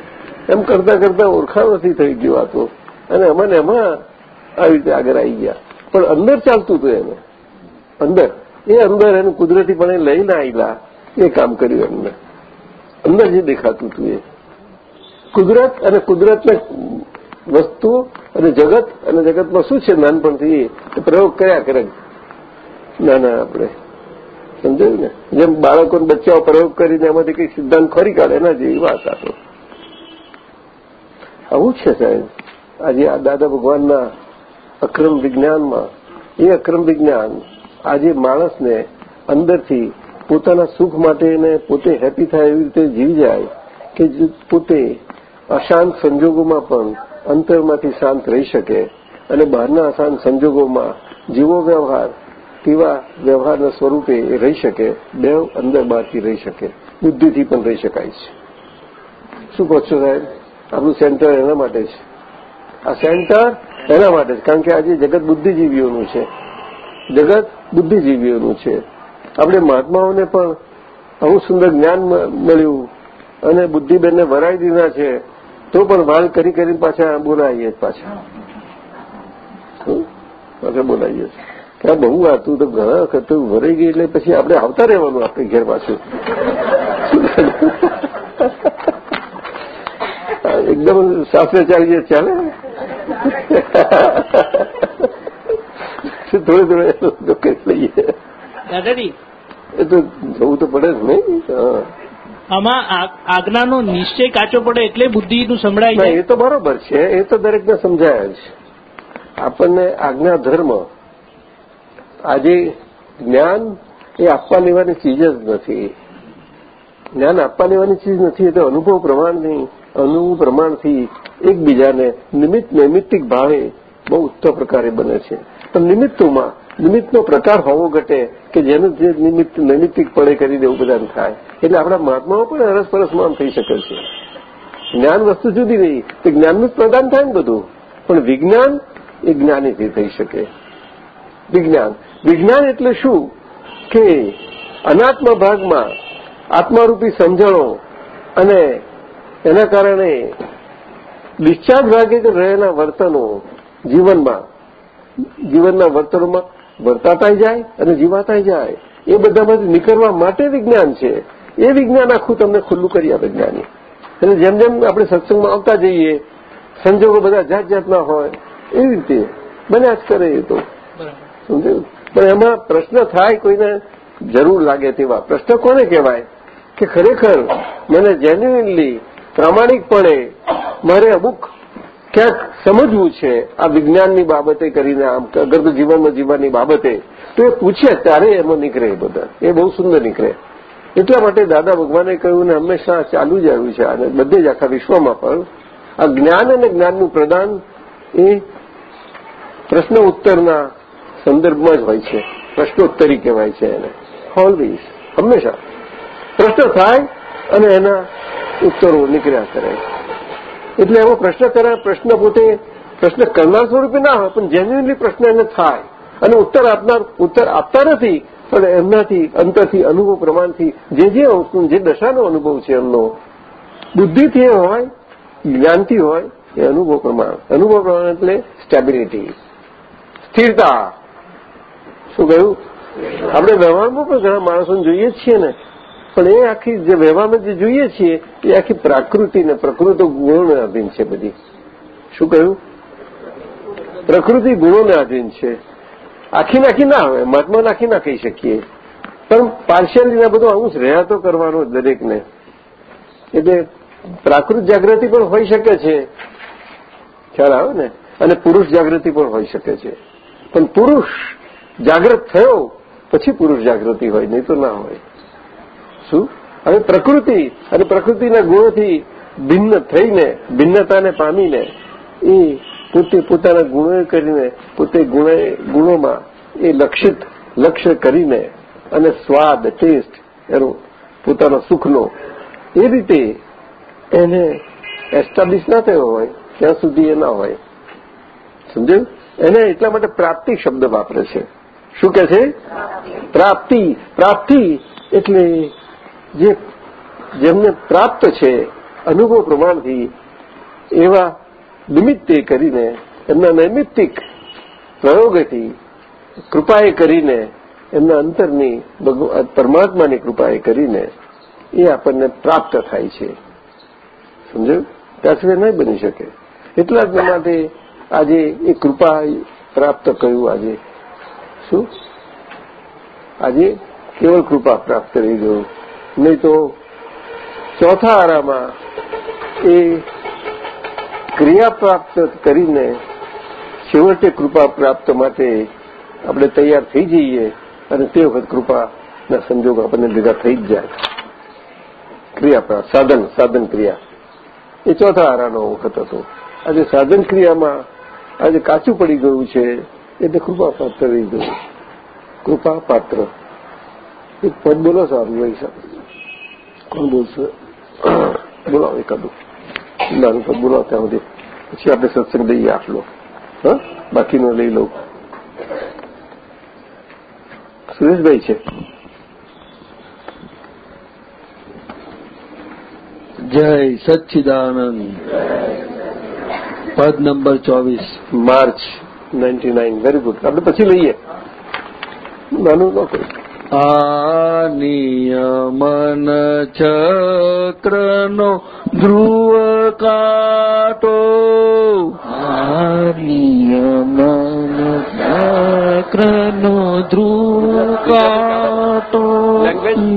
એમ કરતા કરતા ઓળખાણ નથી થઈ ગયું આ તો. અને અમને એમાં આવી રીતે આગળ આવી ગયા. પણ અંદર ચાલતું હતું એને. અંદર. એ અંદર એનું કુદરતીપણે લઈને આવેલા એ કામ કર્યું એમને. અંદર જે દેખાતું હતું એ. કુદરત અને કુદરતને વસ્તુ અને જગત અને જગતમાં શું છે નાનપણથી પ્રયોગ કર્યા કરે. નાના આપણે સમજાયું ને? જેમ બાળકોને બચ્ચાઓ પ્રયોગ કરીને એમાંથી કંઈક સિદ્ધાંત ખરી કાઢે, એના જેવી વાત આ આવું છે સાહેબ. આજે આ દાદા ભગવાનના અક્રમ વિજ્ઞાનમાં, એ અક્રમ વિજ્ઞાન આજે માણસને અંદરથી પોતાના સુખ માટે ને પોતે હેપી થાય એવી રીતે જીવી જાય કે પોતે અશાંત સંજોગોમાં પણ અંતરમાંથી શાંત રહી શકે અને બહારના અશાંત સંજોગોમાં જીવો વ્યવહાર તેવા વ્યવહારના સ્વરૂપે એ રહી શકે બે અંદર બહારથી રહી શકે, બુદ્ધિથી પણ રહી શકાય છે. શું કહો છો સાહેબ? આપણું સેન્ટર એના માટે છે. આ સેન્ટર એના માટે છે, કારણ કે આજે જગત બુદ્ધિજીવીઓનું છે. જગત બુદ્ધિજીવીઓનું છે. આપણે મહાત્માઓને પણ આવું સુંદર જ્ઞાન મળ્યું અને બુદ્ધિબેનને વરાઈ દીધા છે, તો પણ વાળ કરી કરીને પાછા બોલાવીએ પાછા. પાછા બોલાવીએ. કે બહુ વાતું તો ઘણા વખત તો ભરાઈ ગઈ એટલે પછી આપણે આવતા રહેવાનું આપણે ઘેર પાછું. એકદમ શાસ્ત્ર ચાલીએ ચાલે? થોડે થોડે કઈ લઈએ? દાદાજી. એ તો જવું તો પડે જ નહીં આમાં આજ્ઞાનો નિશ્ચય કાચો પડે એટલે બુદ્ધિનું સંભળાય એ તો બરોબર છે. એ તો દરેકને સમજાય જ. આપણને આજ્ઞા ધર્મ આજે જ્ઞાન એ આપવા લેવાની ચીજ જ નથી. જ્ઞાન આપવા લેવાની ચીજ નથી એટલે અનુભવ પ્રમાણની અનુભવ પ્રમાણથી એકબીજાને નિમિત્ત નૈમિત્તિક ભાવે બહુ ઉત્તમ પ્રકારે બને છે. પણ નિમિત્તોમાં, નિમિત્તનો પ્રકાર હોવો ઘટે કે જેનું જે નિમિત્ત નૈમિત્તિક પડે કરી દેવું બધાને થાય. એટલે આપણા મહાત્માઓ પણ અરસપરસમાં થઈ શકે છે. જ્ઞાન વસ્તુ જુદી નહીં. તે જ્ઞાનનું જ પ્રદાન થાય ને બધું. પણ વિજ્ઞાન એ જ્ઞાનીથી થઈ શકે. વિજ્ઞાન. વિજ્ઞાન એટલે શું? કે અનાત્મ ભાગમાં આત્મારૂપી સમજણો અને એના કારણે ડિસ્ચાર્જ ભાગે રહેલા વર્તનો જીવનમાં, જીવનના વર્તનોમાં વર્તાતાય જાય અને જીવાતાય જાય. એ બધામાંથી નીકળવા માટે વિજ્ઞાન છે. એ વિજ્ઞાન આખું તમને ખુલ્લું કરી આપે જ્ઞાની. એટલે જેમ જેમ આપણે સત્સંગમાં આવતા જઈએ, સંજોગો બધા જાત જાતના હોય, એવી રીતે બન્યા જ કરે એ તો. સમજાયું પણ એમાં પ્રશ્ન થાય કોઈને જરૂર લાગે તેવા. પ્રશ્ન કોને કહેવાય? કે ખરેખર મને જેન્યુઇનલી પ્રામાણિકપણે મારે અમુક ક્યાંક સમજવું છે આ વિજ્ઞાનની બાબતે કરીને, આમ અગર તો જીવનમાં જીવવાની બાબતે. તો એ પૂછે ત્યારે એમાં નીકળે એ બધા. એ બહુ સુંદર નીકળે. એટલા માટે દાદા ભગવાને કહ્યું ને હંમેશા ચાલુ જ આવ્યું છે અને બધે જ આખા વિશ્વમાં પણ. આ જ્ઞાન અને જ્ઞાનનું પ્રદાન એ પ્રશ્ન ઉત્તરના સંદર્ભમાં જ હોય છે. પ્રશ્નોત્તરી કહેવાય છે એને. ઓલવેઝ હંમેશા. પ્રશ્ન થાય અને એના ઉત્તરો નીકળ્યા કરે. એટલે એમાં પ્રશ્ન કરે, પ્રશ્ન પોતે પ્રશ્ન કરનાર સ્વરૂપે ના હોય, પણ જેન્યુનલી પ્રશ્ન એને થાય. અને ઉત્તર આપનાર, ઉત્તર આપતા નથી, પણ એમનાથી, અંતરથી, અનુભવ પ્રમાણથી, જે જે જે દશાનો અનુભવ છે એમનો, બુદ્ધિથી હોય, જ્ઞાનથી હોય, એ અનુભવ પ્રમાણ. અનુભવ પ્રમાણ એટલે સ્ટેબિલિટી સ્થિરતા. શું કહ્યું? આપણે વ્યવહારમાં પણ ઘણા માણસોને જોઈએ છીએ ને. પણ એ આખી જે વ્યવહારમાં જે જોઈએ છીએ, એ આખી પ્રાકૃતિને પ્રકૃતિ ગુણોને આધીન છે બધી. શું કહ્યું? પ્રકૃતિ ગુણોને આધીન છે. આખી નાખી ના આવે, મહાત્મા નાખી ના કહી શકીએ. પણ પાર્શિયાલિટી બધું અંશ રહ્યા તો કરવાનો દરેકને. એટલે પ્રાકૃત જાગૃતિ પણ હોઈ શકે છે. ખ્યાલ આવે ને? અને પુરુષ જાગૃતિ પણ હોઈ શકે છે. પણ પુરુષ જાગૃત થયો, પછી પુરુષ જાગૃતિ હોય, નહીં તો ના હોય. શું? હવે પ્રકૃતિ, અને પ્રકૃતિના ગુણોથી ભિન્ન થઈને, ભિન્નતાને પામીને, એ પોતે પોતાના ગુણો કરીને, પોતે ગુણોમાં એ લક્ષિત, લક્ષ્ય કરીને, અને સ્વાદ, ટેસ્ટ, એનો પોતાના સુખનો, એ રીતે એને એસ્ટાબ્લિશ ના થયો હોય, ત્યાં સુધી એ ના હોય. સમજાયું? એને એટલા માટે પ્રાપ્તિ શબ્દ વાપરે છે. શું કે છે? પ્રાપ્તિ. પ્રાપ્તિ એટલે જે જેમને પ્રાપ્ત છે, અનુભવ પ્રમાણથી એવા નિમિત્તે કરીને, એમના નૈમિત્તિક પ્રયોગથી કૃપાએ કરીને, એમના અંતરની પરમાત્માની કૃપાએ કરીને એ આપણને પ્રાપ્ત થાય છે. સમજો? ત્યાં સુધી નહીં બની શકે. એટલા જ માટે આજે એ કૃપા પ્રાપ્ત કર્યું આજે. શું આજે કેવળ કૃપા પ્રાપ્ત રહી ગયું નહીં તો ચોથા આરામાં એ ક્રિયા પ્રાપ્ત કરીને છેવટે કૃપા પ્રાપ્ત માટે આપણે તૈયાર થઈ જઈએ અને તે વખત કૃપાના સંજોગ આપણને ભેગા થઈ જ જાય. ક્રિયા પ્રાપ્ત, સાધન સાધન ક્રિયા. એ ચોથા આરાનો વખત હતો. આજે સાધન ક્રિયામાં આજે કાચું પડી ગયું છે. એટલે કૃપા પાત્ર રહી ગયું કૃપા પાત્ર. એક પદ બોલો સારું સાહેબ કોણ બોલશે? બોલાવો એકાદું. નાનું પદ બોલાવો ત્યાં સુધી. પછી આપણે સત્સંગ લઈએ આટલો. હા? બાકીનો લઈ લઉં. સુરેશભાઈ છે. જય સચ્ચિદાનંદ. પદ નંબર ચોવીસ, March. Ninety nine very good આપણે પછી લઈએ નાનું ન કહ્યું નિયમન ચક્રનો ધ્રુવ કાટો નિયમન ચક્રનો ધ્રુવ કાટો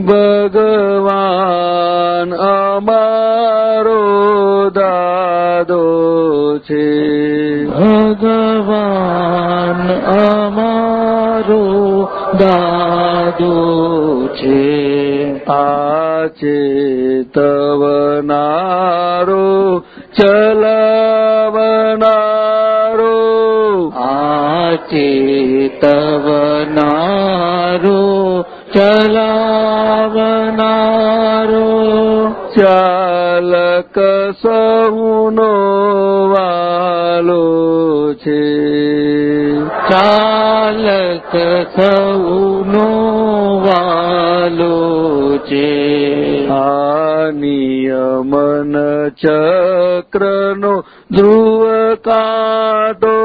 ભગવાન અમારો દાદો છે. ભગવાન અમારો દાદો છે. આ ચેતવનારો ચલાવનારો. આ ચેતવનારો ચલાવનારો ચાલક સૌનો વાલો છે. ચાલક સૌનો નિયમન ચક્રનો ધ્રુવ કાટો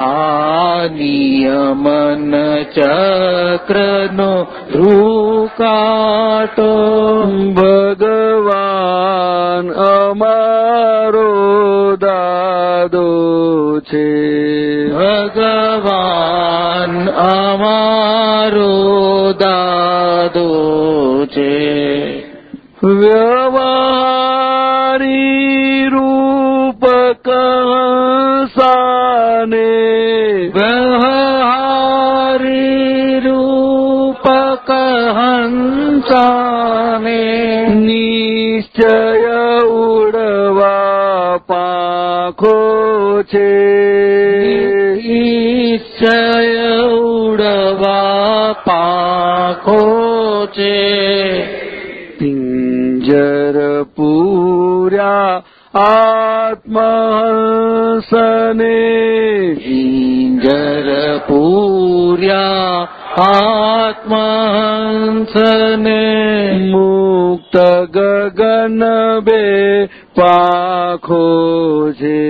આ નિયમન ચક્રનો ધ્રુવ કાટો ભગવાન અમારો દાદો છે ભગવાન અમારો દાદો છે વ્યવહારી સાને વ્યવહારી રૂપક હંસાને નિશ્ચય ઉડવા પાખો છે નિશ્ચય ઉડવા પાખો છે પૂર્યા આત્મહંસને ઈંજર પૂર્યા આત્મહંસને મુક્ત ગગન બે પાંખો છે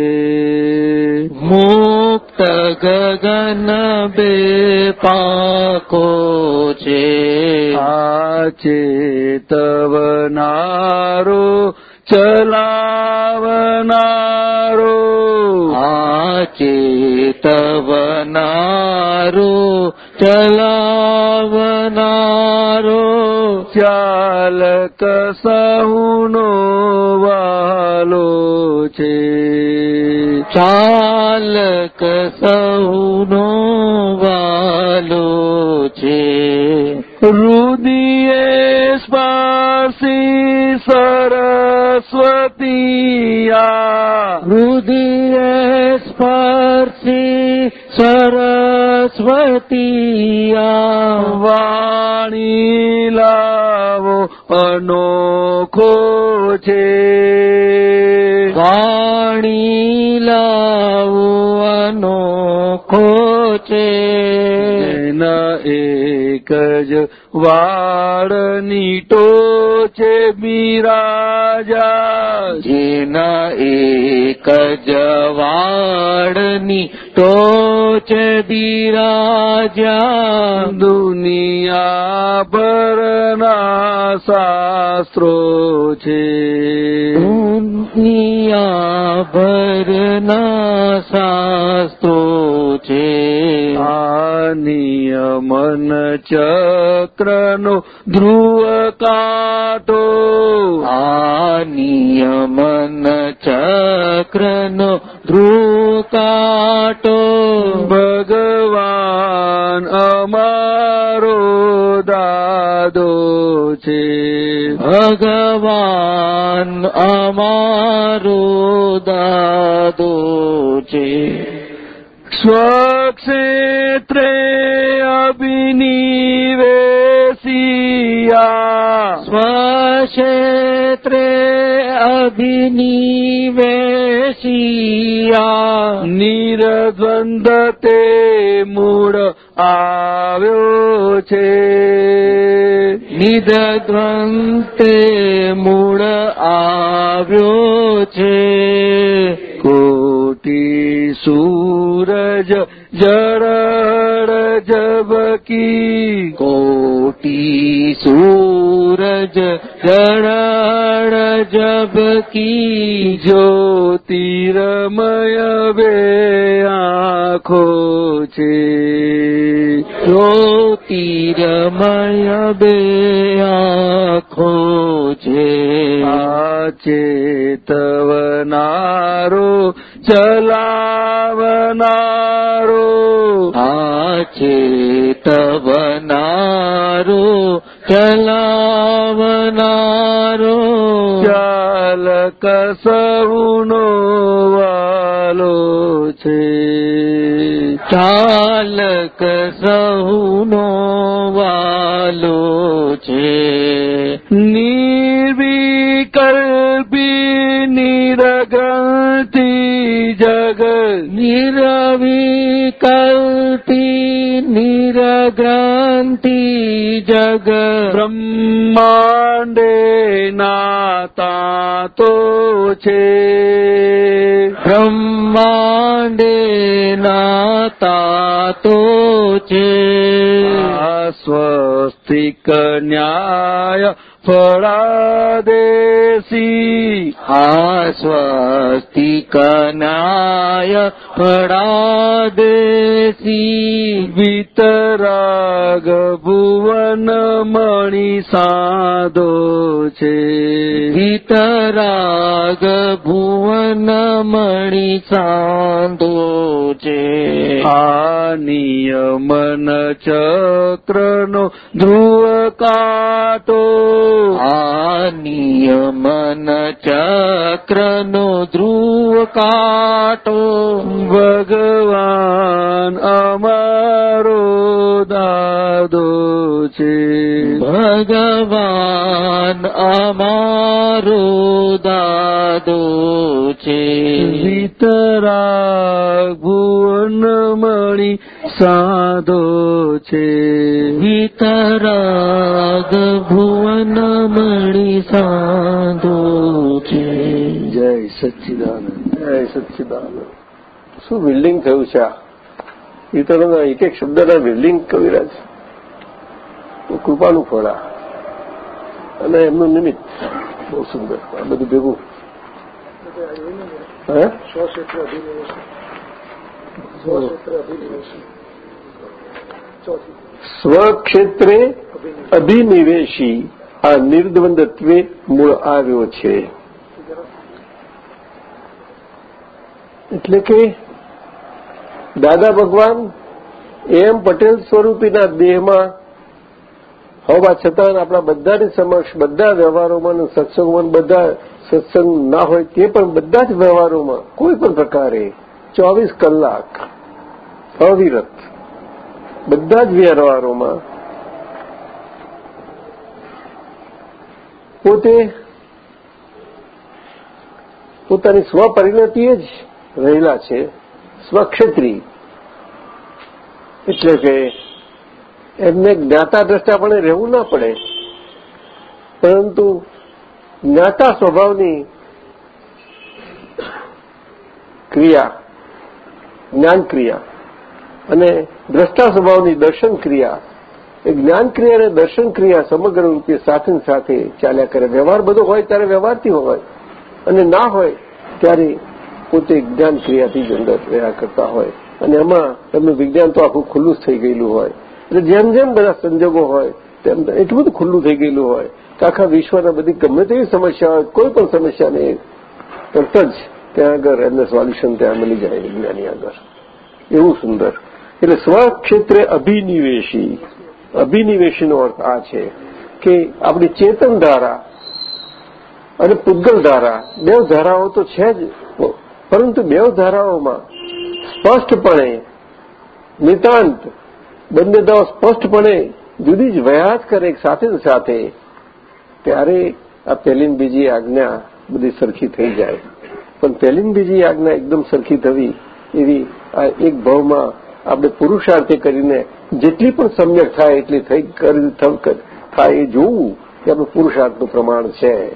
મુક્ત ગગન બે પાકો છે આ ચેતવનારો ચલાવનારો આ ચેતવનારો ચલાવનારો ચાલક સહુનો વાલો છે ચાલક સૌનો વાલો છે. રુદિયે સ્પર્શી સરસ્વતીયા. રુદિયે સ્પર્શી સરસ્વતીયા. વાણી લાવો અનોખો છે. વાણી લાવવાનો ખોચે. એના એક જ વાળની ટોચે બિરાજા. જેના એક જ વાળની ટોચ બિરાજા દુનિયા ભરના શાસ્ત્રો છે. દુનિયા ભરના શાસ્ત્રો છે. આ નિયમન ચક્રનો ધ્રુવ કાટો. આ નિયમન ચક્રનો ધ્રુવ કાટો ભગવાન અમારો દાદો છે ભગવાન અમારો દાદો છે સ્વક્ષેત્રે અભિનિવેશિયા સ્વક્ષેત્રે અભિનિવેશિયા નિરદ્વંદ તે મૂળ આવ્યો છે નિરદ્વંતે મૂળ આવ્યો છે કોટી સૂરજ જબકી કોટી સૂરજ જળડ જબકી જ્યોતિરમય બે આંખો છે જ્યોતિરમય બે આંખો છે આ ચેતવનારો ચલાવનારો આચે તવનારો ચલાવનારો ચાલક સૌનો વાલો છે ચાલક સૌનો વાલો છે નિર્વિકલ્પી નિરગણ નિરવિકલ્પી નિરગ્રંથિ જગ બ્રહ્માંડે નાતા તો છે બ્રહ્માંડે નાતા તો છે આ સ્વસ્તિક ન્યાય ફળાદેશી આ સ્વસ્તિક ન્યાય ફળાદેશી વિતરાગ ભુવન મણિ સાધો છે વિતરાગ ભુવન મણિ સાધો છે આ નિયમન ચક્રનો ધ્રુવ કાંટો આ નિયમન ચક્રનો ધ્રુવ કાટો ભગવાન અમારો દાદો છે ભગવાન અમારો દાદો છે વિતરા ભુવન મણિ સાધો છે વિતરાગ ભુવન મણી સાધો છે. જય સચ્ચિદાનંદ જય સચ્ચિદાનંદ. શું બિલ્ડિંગ થયું છે આ? ઈતરોના એક એક શબ્દના બિલ્ડિંગ કવિરાજ. કૃપાનું ફળ આ. અને એમનું નિમિત્ત. બહુ સુંદર. આ બધું ભેગું. હે? સ્વક્ષેત્રે અભિનિવેશી આ નિર્દ્વંદત્વે મૂળ આવ્યો છે. એટલે કે દાદા ભગવાન એમ પટેલ સ્વરૂપીના દેહમાં હોવા છતાં આપણા બધાની સમક્ષ, બધા વ્યવહારોમાં સત્સંગોમાં, બધા સત્સંગ ના હોય તે પણ બધા જ વ્યવહારોમાં કોઈ પણ પ્રકારે ચોવીસ કલાક અવિરત બધા જ વ્યવહારોમાં પોતે પોતાની સ્વપરિણતિએ જ રહેલા છે, સ્વક્ષેત્રી. એટલે કે એમને જ્ઞાતા દ્રષ્ટાપણે રહેવું ના પડે. પરંતુ જ્ઞાતા સ્વભાવની ક્રિયા જ્ઞાન ક્રિયા અને દ્રષ્ટા સ્વભાવની દર્શન ક્રિયા, એ જ્ઞાન ક્રિયા અને દર્શન ક્રિયા સમગ્ર રૂપે સાથે સાથે ચાલ્યા કરે. વ્યવહાર બધો હોય ત્યારે વ્યવહારથી હોય. અને ના હોય ત્યારે પોતે જ્ઞાન ક્રિયાથી જ અંદર રહ્યા કરતા હોય. અને એમાં એમનું વિજ્ઞાન તો આખું ખુલ્લું જ થઈ ગયેલું હોય. એટલે જેમ જેમ બધા સંજોગો હોય, તેમ એટલું બધું ખુલ્લું થઈ ગયેલું હોય કે આખા વિશ્વના બધી ગમે તેવી સમસ્યા હોય, કોઈ પણ સમસ્યાને તરત જ ત્યાં આગળ એમને સોલ્યુશન ત્યાં મળી જાય વિજ્ઞાની આગળ. એવું સુંદર. એટલે સ્વક્ષેત્રે અભિનિવેશી. અભિનિવેશીનો અર્થ આ છે કે આપણી ચેતન ધારા અને પૂતગલ ધારા, બે ધારાઓ તો છે જ, પરંતુ બે ધારાઓમાં સ્પષ્ટપણે નિતાંત બંને દાવ સ્પષ્ટપણે જુદી જ વયાત કરે સાથે સાથે, ત્યારે આ પહેલી બીજી આજ્ઞા બધી સરખી થઈ જાય. પણ પહેલી બીજી આજ્ઞા એકદમ સરખી થવી એવી આ એક ભાવમાં આપણે પુરુષાર્થે કરીને જેટલી પણ સમ્યક થાય એટલી થાય એ જોવું કે આપણું પુરુષાર્થનું પ્રમાણ છે.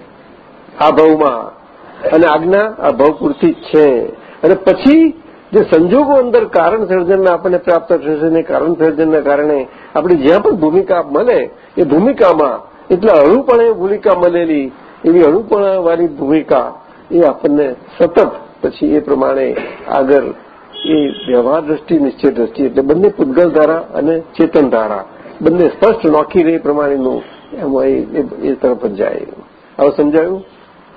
આ ભાવમાં. અને આજ્ઞા આ ભાવ પૂરતી જ છે. અને પછી જે સંજોગો અંદર કારણ સર્જનના આપણને પ્રાપ્ત થશે ને કારણ સર્જનના કારણે આપણે જ્યાં પણ ભૂમિકા મળે, એ ભૂમિકામાં એટલે અણુપણે ભૂમિકા મળેલી એવી અણુપણાવાળી ભૂમિકા એ આપણને સતત પછી એ પ્રમાણે આગળ એ વ્યવહાર દ્રષ્ટિ, નિશ્ચય દ્રષ્ટિ એટલે બંને પૂતગલ ધારા અને ચેતન ધારા. બંને સ્પષ્ટ નોખી રહે પ્રમાણેનું એમાં એ તરફ જ જાય. હવે સમજાયું?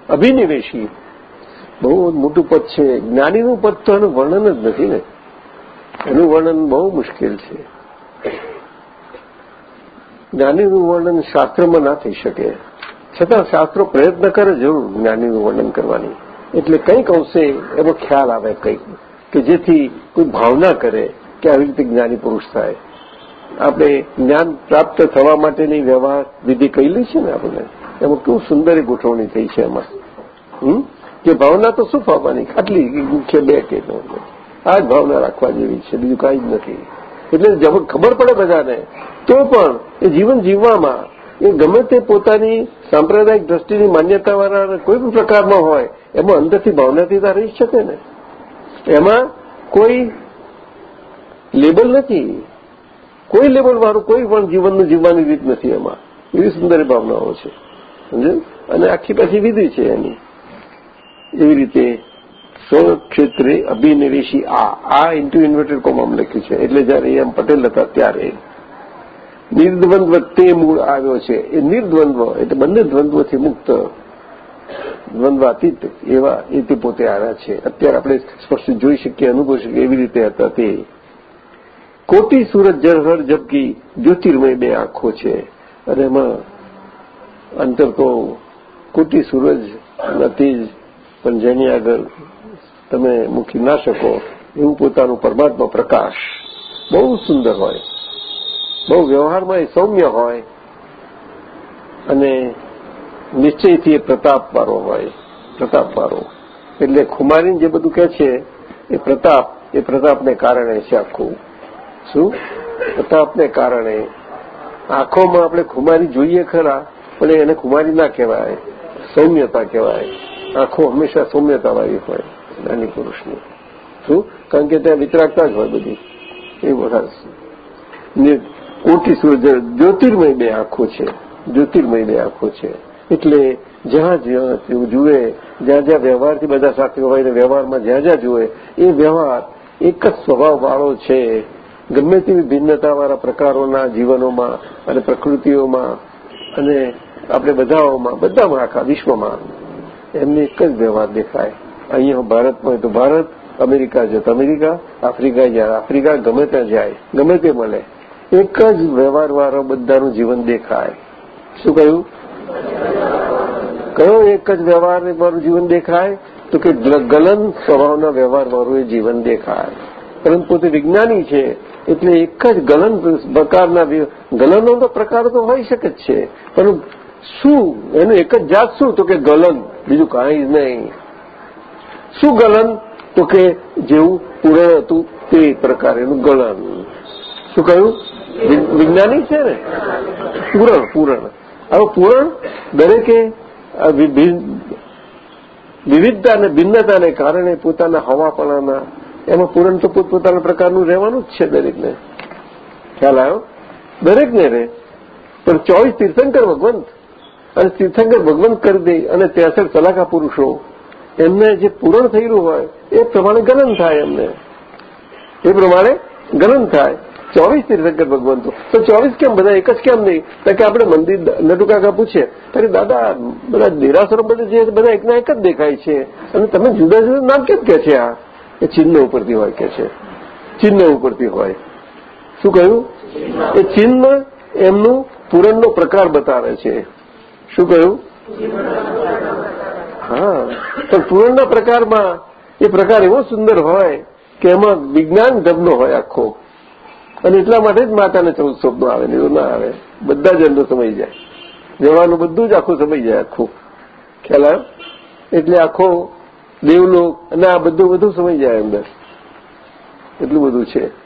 અભિનિવેશી. બહુ મોટું પદ છે. જ્ઞાનીનું પદ તો એનું વર્ણન જ નથી ને. એનું વર્ણન બહુ મુશ્કેલ છે. જ્ઞાનીનું વર્ણન શાસ્ત્રમાં ના થઈ શકે. છતાં શાસ્ત્રો પ્રયત્ન કરે જરૂર જ્ઞાનીનું વર્ણન કરવાની. એટલે કંઈક અંશે એનો ખ્યાલ આવે કંઈક. કે જેથી કોઈ ભાવના કરે કે આવી રીતે જ્ઞાની પુરુષ થાય. આપણે જ્ઞાન પ્રાપ્ત થવા માટેની વ્યવહાર વિધિ કહેલી છે ને આપણને? એમાં કેવું સુંદર ગોઠવણી થઈ છે એમાં. કે ભાવના તો શું ફાવવાની? આટલી મુખ્ય બે કે આ જ ભાવના રાખવા જેવી છે, બીજું કાંઈ જ નથી. એટલે ખબર પડે બધાને, તો પણ એ જીવન જીવવામાં એ ગમે તે પોતાની સાંપ્રદાયિક દ્રષ્ટિની માન્યતાવાળા કોઈ પણ પ્રકારમાં હોય, એમાં અંદરથી તો રહી શકે ને. એમાં કોઈ લેબલ નથી. કોઈ લેબલ વાળું કોઈ પણ જીવનનું જીવવાની રીત નથી એમાં. એવી સુંદર ભાવનાઓ છે. સમજ? અને આખી પાછી વિધિ છે એની. એવી રીતે સ્વક્ષેત્રે અભિનિવેશી આ આ ઇન્ટુ ઇન્વર્ટેડ કોમામ લખ્યું છે. એટલે જયારે એમ પટેલ હતા ત્યારે નિર્દ્વંદ્વ તે મૂળ આવ્યો છે. એ નિર્દ્વંદ્વ એટલે બંને દ્વંદ્વથી મુક્ત દ્વંદ્વાતીત એવા એ તે પોતે આવ્યા છે. અત્યારે આપણે સ્પષ્ટ જોઈ શકીએ, અનુભવી શકીએ એવી રીતે હતા તે. કોટી સુરત જળહર જબકી જ્યોતિર્મય બે આંખો છે. અને એમાં અંતર તો કોટી સૂરજ નથી જ, પણ જેની આગળ તમે મૂકી ના શકો એવું પોતાનું પરમાત્મા પ્રકાશ. બહુ સુંદર હોય. બહુ વ્યવહારમાં એ સૌમ્ય હોય. અને નિશ્ચયથી એ પ્રતાપવાળો હોય. પ્રતાપવાળો એટલે ખુમારીને જે બધું કહે છે, એ પ્રતાપ, એ પ્રતાપને કારણે છે આખું. શું? પ્રતાપને કારણે. આંખોમાં આપણે ખુમારી જોઈએ ખરા, પણ એને ખુમારી ના કહેવાય. સૌમ્યતા કહેવાય. આંખો હંમેશા સૌમ્યતાવાળી હોય જ્ઞાની પુરુષની. શું? કારણ કે ત્યાં વિતરાગતા જ હોય બધી. એ બધા કોટી સૂર્ય જ્યોતિર્મય બે આંખો છે. જ્યોતિર્મય બે આંખો છે. એટલે જ્યાં જ્યાં જુએ, જ્યાં જ્યાં વ્યવહારથી બધા સાથે હોય વ્યવહારમાં જ્યાં જ્યાં જુએ, એ વ્યવહાર એક જ સ્વભાવવાળો છે. ગમે તેવી ભિન્નતાવાળા પ્રકારોના જીવનોમાં અને પ્રકૃતિઓમાં અને આપણે બધાઓમાં, બધામાં આખા વિશ્વમાં એમને એક જ વ્યવહાર દેખાય. અહીંયા ભારતમાં તો ભારત અમેરિકા જાય અમેરિકા, આફ્રિકા જાય. આફ્રિકા ગમે ત્યાં જાય, ગમે તે મળે, એક જ વ્યવહારવાળો બધાનું જીવન દેખાય. શું કહ્યું? કયો એક જ વ્યવહાર મારું જીવન દેખાય? તો કે ગલન સ્વભાવના વ્યવહાર મારું એ જીવન દેખાય. પરંતુ પોતે વિજ્ઞાની છે, એટલે એક જ ગલન પ્રકારના ગલનનો તો પ્રકાર તો હોઈ શકે જ છે. પણ શું? એનું એક જ જાત શું? તો કે ગલન. બીજું કાંઈ જ નહીં. શું ગલન? તો કે જેવું પૂરણ હતું તે પ્રકારેનું ગલન. શું કહ્યું? વિજ્ઞાની છે ને? પૂરણ પૂરણ. હવે પૂરણ દરેકે વિવિધતા અને ભિન્નતાને કારણે પોતાના હવાપણાના, એમાં પૂરણ તો પોતપોતાના પ્રકારનું રહેવાનું જ છે દરેકને. ખ્યાલ આવ્યો? દરેકને રહે પણ ચોવીસ તીર્થંકર ભગવંત, અને તીર્થંકર ભગવંત કરી દે, અને ત્રેસઠ સલાકા પુરુષો, એમને જે પૂરણ થયેલું હોય, એ પ્રમાણે ગલન થાય એમને. એ પ્રમાણે ગલન થાય. ચોવીસ તીર્થંકર ભગવાન તો ચોવીસ કેમ બધા એક જ કેમ નહીં? કારણ કે આપણે મંદિર નટુકાકા પૂછીએ ત્યારે દાદા, બધા દેરાસરો બધા જે બધા એકના એક જ દેખાય છે. અને તમે જુદા જુદા નામ કેમ કે છે આ? એ ચિહ્ન ઉપરથી હોય કે છે. ચિહ્ન ઉપરથી હોય. શું કહ્યું? એ ચિહ્ન એમનું પૂરણનો પ્રકાર બતાવે છે. શું કહ્યું? હા. પણ પૂરણના પ્રકારમાં એ પ્રકાર એવો સુંદર હોય કે એમાં વિજ્ઞાન ઢબનો હોય આખો. અને એટલા માટે જ માતાને ચૌદ સ્વપ્નો આવે ને એવું ના આવે. બધા જ સમય જાય. જવાનું બધું જ આખું સમય જાય, આખું. ખ્યાલ એટલે આખો દેવલોક અને આ બધું બધું સમય જાય અંદર. એટલું બધું છે.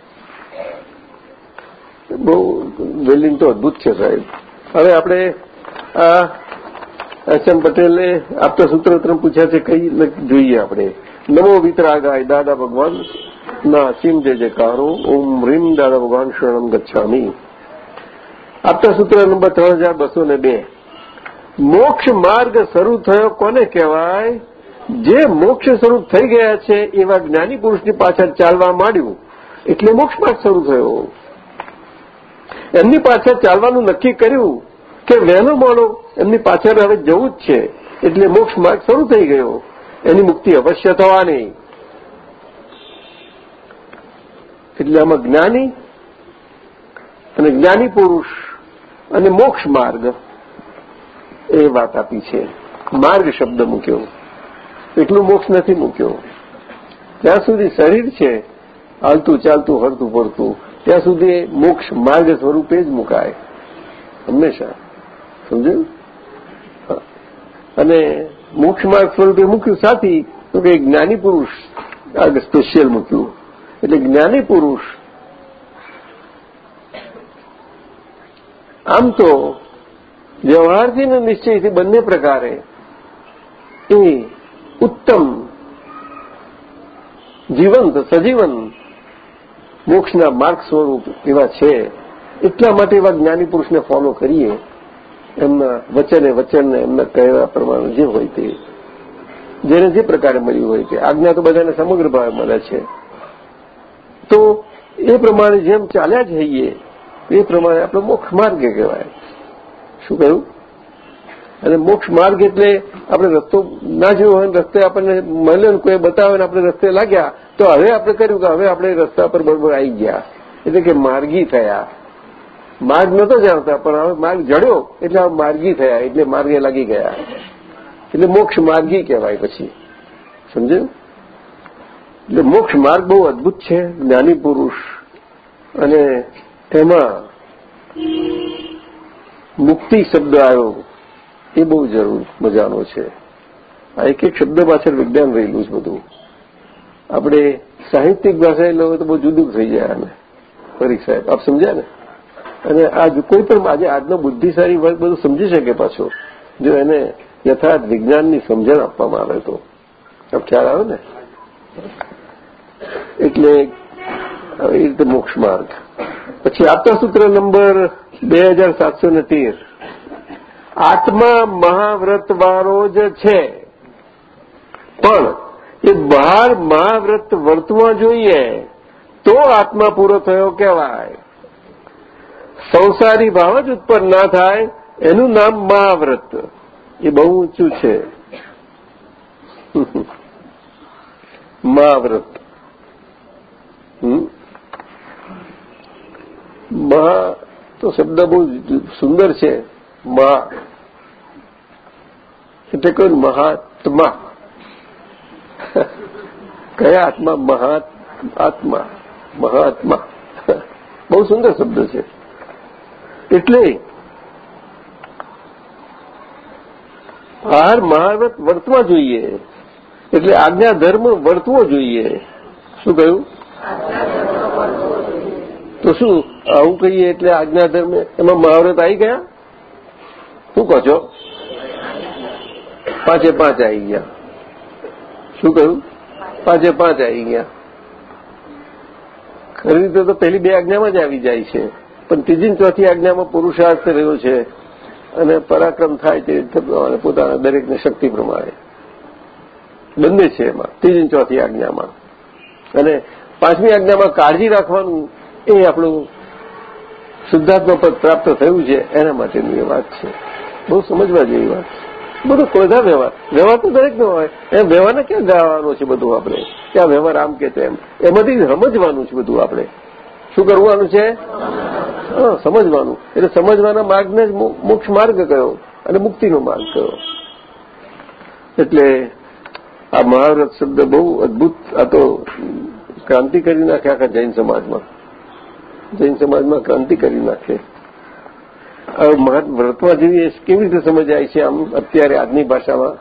બહુ વેલ્ડિંગ તો અદભુત છે સાહેબ. હવે આપણે આ એમ પટેલે આપતા સૂત્ર પૂછ્યા છે, કઈ જોઈએ આપણે? નમો વિતરાગાય દાદા ભગવાન. ના અસીમ જે જયકારો ઓમ રીમ દાદા ભગવાન શરણમ ગચ્છામી આપતા નંબર ત્રણ હજાર બસો ને બે મોક્ષ માર્ગ શરૂ થયો કોને કહેવાય જે મોક્ષ સ્વરૂપ થઈ ગયા છે એવા જ્ઞાની પુરુષની પાછળ ચાલવા માંડ્યું, એટલે મોક્ષ માર્ગ શરૂ થયો. એમની પાછળ ચાલવાનું નક્કી કર્યું કે વહેલો મોડો એમની પાછળ હવે જવું જ છે, એટલે મોક્ષ માર્ગ શરૂ થઈ ગયો. એની મુક્તિ અવશ્ય થવાની. એટલે આમાં જ્ઞાની અને જ્ઞાની પુરુષ અને મોક્ષ માર્ગ એ વાત આપી છે. માર્ગ શબ્દ મૂક્યો. એટલું મોક્ષ નથી મૂક્યો. ત્યાં સુધી શરીર છે, હાલતું, ચાલતું, હરતું, ફરતું, ત્યાં સુધી મોક્ષ માર્ગ સ્વરૂપે જ મુકાય. હંમેશા. સમજ્યું? અને મોક્ષ માર્ગ સ્વરૂપે મૂક્યું સાથી, તો કે જ્ઞાની પુરુષ આ સ્પેશિયલ મૂક્યું. એટલે જ્ઞાની પુરુષ, આમ તો વ્યવહારથી અને નિશ્ચયથી બંને પ્રકારે એ ઉત્તમ, જીવંત, સજીવન મોક્ષના માર્ગ સ્વરૂપ એવા છે. એટલા માટે એવા જ્ઞાની પુરુષને ફોલો કરીએ. એમના વચને વચનને એમના કહેવા પ્રમાણે જે હોય તે, જેને જે પ્રકારે મળ્યું હોય તે. આજ્ઞા તો બધાને સમગ્ર ભાવે મળે છે. તો એ પ્રમાણે જેમ ચાલ્યા જઈએ, એ પ્રમાણે આપણે મોક્ષ માર્ગે કહેવાય. શું કહ્યું? અને મોક્ષ માર્ગ એટલે આપણે રસ્તો ના જોયો હોય રસ્તે આપણને મળ્યો કોઈ બતાવે ને આપણે રસ્તે લાગ્યા, તો હવે આપણે કર્યું કે હવે આપણે રસ્તા પર બરોબર આવી ગયા. એટલે કે માર્ગી થયા. માર્ગ નતો જાણતા, પણ હવે માર્ગ જડ્યો, એટલે માર્ગી થયા, એટલે માર્ગે લાગી ગયા. એટલે મોક્ષ માર્ગી કહેવાય પછી. સમજ્યું? એટલે મોક્ષ માર્ગ બહુ અદભુત છે, જ્ઞાની પુરુષ. અને તેમાં મુક્તિ શબ્દ આવ્યો એ બહુ જરૂર મજાનો છે. આ એક એક શબ્દ પાછળ વિજ્ઞાન રહેલું છે બધું. આપણે સાહિત્યિક ભાષાએ લો તો બહુ જુદું થઈ જાય આને ફરી સાહેબ. આપ સમજ્યા ને? અને આ કોઈ પણ આજે આજનો બુદ્ધિશાળી વર્ગ બધું સમજી શકે પાછો, જો એને યથાર્થ વિજ્ઞાનની સમજણ આપવામાં આવે તો. આપ ખ્યાલ આવે ને? એટલે એ રીતે મોક્ષ માર્ગ. પછી આપતા નંબર બે હજાર સાતસો ને તેર. આત્મા મહાવ્રતવાળો જ છે. પણ એ બહાર મહાવ્રત વર્તવા જોઈએ તો આત્મા પૂરો થયો કહેવાય. સંસારી ભાવ જ ઉત્પન્ન ના થાય એનું નામ મહાવ્રત. એ બહુ ઊંચું છે. *laughs* મહાવ્રત. મહા તો શબ્દ બહુ સુંદર છે. મા એટલે કહ્યું મહાત્મા. કયા આત્મા? મહા મહાત્મા. બહુ સુંદર શબ્દ છે. એટલે હાર મહાવ્રત વર્તવા જોઈએ. એટલે આજ્ઞા ધર્મ વર્તવો જોઈએ. શું કહ્યું? તો શું, આવું કહીએ એટલે આજ્ઞા ધર્મ એમાં મહાવ્રત આવી ગયા? શું કહો છો? પાંચે પાંચ આવી ગયા. શું કહ્યું? પાંચે પાંચ આવી ગયા. ખરી રીતે તો પહેલી બે આજ્ઞામાં જ આવી જાય છે. પણ ત્રીજી ચોથી આજ્ઞામાં પુરુષાર્થ રહ્યો છે અને પરાક્રમ થાય તે પ્રમાણે પોતાના દરેકને શક્તિ પ્રમાણે. બંને છે એમાં, ત્રીજી ચોથી આજ્ઞામાં. અને પાંચમી આજ્ઞામાં કાળજી રાખવાનું એ આપણું શુદ્ધાત્મા પદ પ્રાપ્ત થયું છે, એના માટેની વાત છે. બહુ સમજવા જેવી વાત છે. બધું વ્યવહાર. વ્યવહાર તો દરેકનો હોય. એમ વ્યવહારને ક્યાં ગાવાનો છે બધું આપણે? ક્યાં વ્યવહાર આમ કે તેમ. એમાંથી સમજવાનું છે બધું આપણે. શું કરવાનું છે? સમજવાનું. એટલે સમજવાના માર્ગને જ મોક્ષ માર્ગ કયો અને મુક્તિનો માર્ગ કયો. એટલે આ મહાવ્રત શબ્દ બહુ અદભુત, આ તો ક્રાંતિ કરી નાખે આખા જૈન સમાજમાં. જૈન સમાજમાં ક્રાંતિ કરી નાખે. વ્રતમાં જેવી કેવી રીતે સમજાય છે આમ અત્યારે આજની ભાષામાં?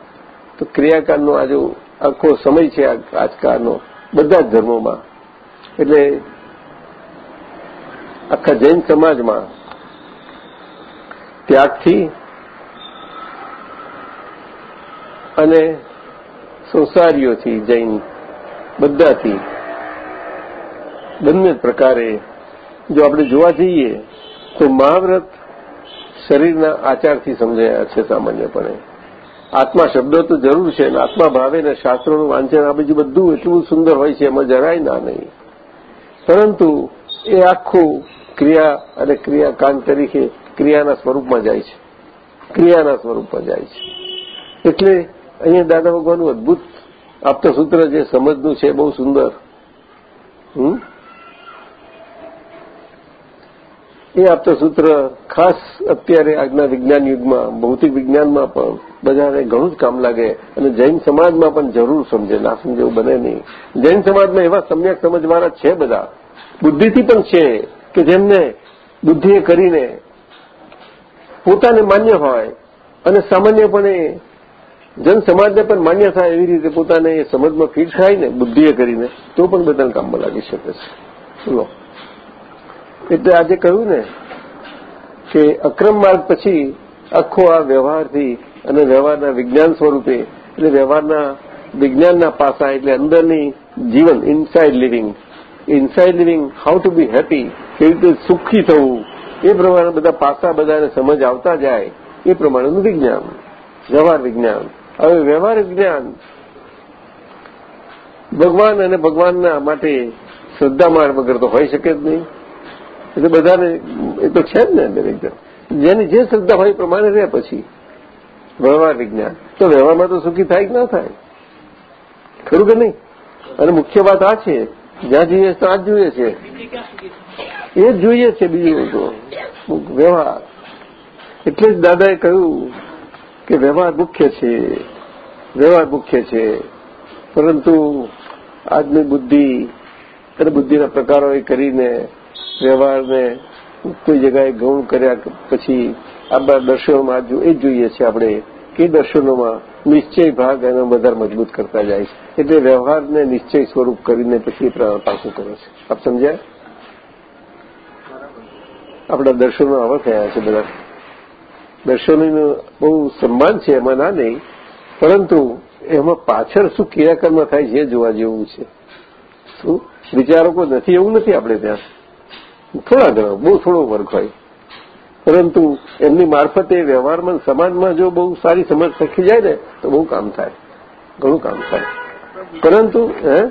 તો ક્રિયાકાળનો આજે આખો સમય છે આજકાળનો, બધા જ ધર્મોમાં. એટલે આખા જૈન સમાજમાં ત્યાગથી અને સંસારીઓથી, જૈન બધાથી બંને પ્રકારે જો આપણે જોવા જઈએ, તો મહાવ્રત શરીરના આચારથી સમજાયા છે સામાન્યપણે. આત્મા શબ્દો તો જરૂર છે, અને આત્મા ભાવે ને શાસ્ત્રોનું વાંચન આ બીજું બધું એટલું સુંદર હોય છે, એમાં જરાય ના નહીં. પરંતુ એ આખું ક્રિયા અને ક્રિયાકાંડ તરીકે ક્રિયાના સ્વરૂપમાં જાય છે. ક્રિયાના સ્વરૂપમાં જાય છે. એટલે અહીંયા દાદા ભગવાનનું અદભુત આપતા સૂત્ર જે સમજનું છે બહુ સુંદર. હમ? એ આપતો સૂત્ર ખાસ અત્યારે આજના વિજ્ઞાન યુગમાં, ભૌતિક વિજ્ઞાનમાં પણ બધાને ઘણું જ કામ લાગે અને જૈન સમાજમાં પણ જરૂર સમજે ના સમજે એવું બને નહીં. જૈન સમાજમાં એવા સમ્યક સમજવાના છે બધા. બુદ્ધિથી પણ છે કે જેમને બુદ્ધિએ કરીને પોતાને માન્ય હોય અને સામાન્યપણે જન સમાજને પણ માન્ય થાય એવી રીતે પોતાને એ સમજમાં ફીટ થાય ને બુદ્ધિએ કરીને, તો પણ બધાને કામમાં લાગી શકે છે. બોલો એટલે આજે કહ્યું ને કે અક્રમ માર્ગ પછી આખો આ વ્યવહારથી અને વ્યવહારના વિજ્ઞાન સ્વરૂપે, એટલે વ્યવહારના વિજ્ઞાનના પાસા એટલે અંદરની જીવન inside living inside living how to be happy કેવી રીતે સુખી થવું, એ પ્રમાણે બધા પાસા બધાને સમજ આવતા જાય, એ પ્રમાણેનું વિજ્ઞાન. વ્યવહાર વિજ્ઞાન. હવે વ્યવહાર વિજ્ઞાન, ભગવાન અને ભગવાનના માટે શ્રદ્ધા માર્ગ વગર તો હોઈ શકે જ નહીં. એટલે બધાને એ તો છે જ ને દરેક જેની જે શ્રદ્ધા હોય એ પ્રમાણે રહે પછી. વ્યવહાર વિજ્ઞાન. તો વ્યવહારમાં તો સુખી થાય કે ના થાય? ખરું કે નહીં? અને મુખ્ય વાત આ છે, જ્યાં જોઈએ ત્યાં જ જોઈએ છે. એ જ જોઈએ છે બીજું તો. વ્યવહાર. એટલે જ દાદાએ કહ્યું કે વ્યવહાર મુખ્ય છે. વ્યવહાર મુખ્ય છે. પરંતુ આજની બુદ્ધિ અને બુદ્ધિના પ્રકારો એ કરીને વ્યવહારને કોઈ જગાએ ગૌણ કર્યા પછી આપણા દર્શનોમાં એ જોઈએ છે આપણે કે દર્શનોમાં નિશ્ચય ભાગ એનો વધારે મજબૂત કરતા જાય છે. એટલે વ્યવહારને નિશ્ચય સ્વરૂપ કરીને પછી પાછું કરે છે. આપ સમજ્યા? આપણા દર્શનો આવા થયા છે બધા. દર્શનોનું બહુ સન્માન છે, એમાં ના નહીં. પરંતુ એમાં પાછળ શું ક્રિયાકર્મ થાય છે જોવા જેવું છે. શું? વિચારકો નથી, એવું નથી આપણે ત્યાં. થોડા ઘણા, બહુ થોડો વર્ગ હોય. પરંતુ એમની મારફતે વ્યવહારમાં સમાજમાં જો બહુ સારી સમજ શીખી જાય ને, તો બહુ કામ થાય. ઘણું કામ થાય. પરંતુ, હે?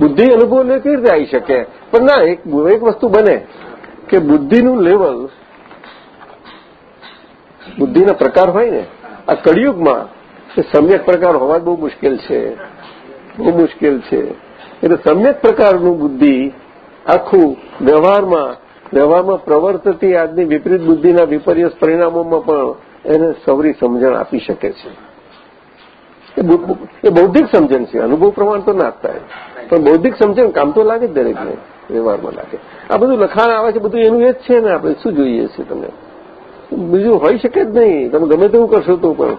બુદ્ધિ અનુભવને કેવી રીતે આવી શકે? પણ ના, એક એક વસ્તુ બને કે બુદ્ધિનું લેવલ બુદ્ધિના પ્રકાર હોય ને, આ કળિયુગમાં એ સમ્યક પ્રકાર હોવા બહુ મુશ્કેલ છે. બહુ મુશ્કેલ છે. એટલે સમ્યક પ્રકારનું બુદ્ધિ આખું વ્યવહારમાં વ્યવહારમાં પ્રવર્તતી આજની વિપરીત બુદ્ધિના વિપર્યસ પરિણામોમાં પણ એને સૌરી સમજણ આપી શકે છે. એ બૌદ્ધિક સમજણ છે. અનુભવ પ્રમાણ તો ના થાય. પણ બૌદ્ધિક સમજણ કામ તો લાગે જ દરેકને, વ્યવહારમાં લાગે. આ બધું લખાણ આવે છે, બધું એનું એ જ છે ને આપણે શું જોઈએ છે તમને બીજું હોઈ શકે જ નહીં. તમે ગમે તેવું કરશો તો પણ.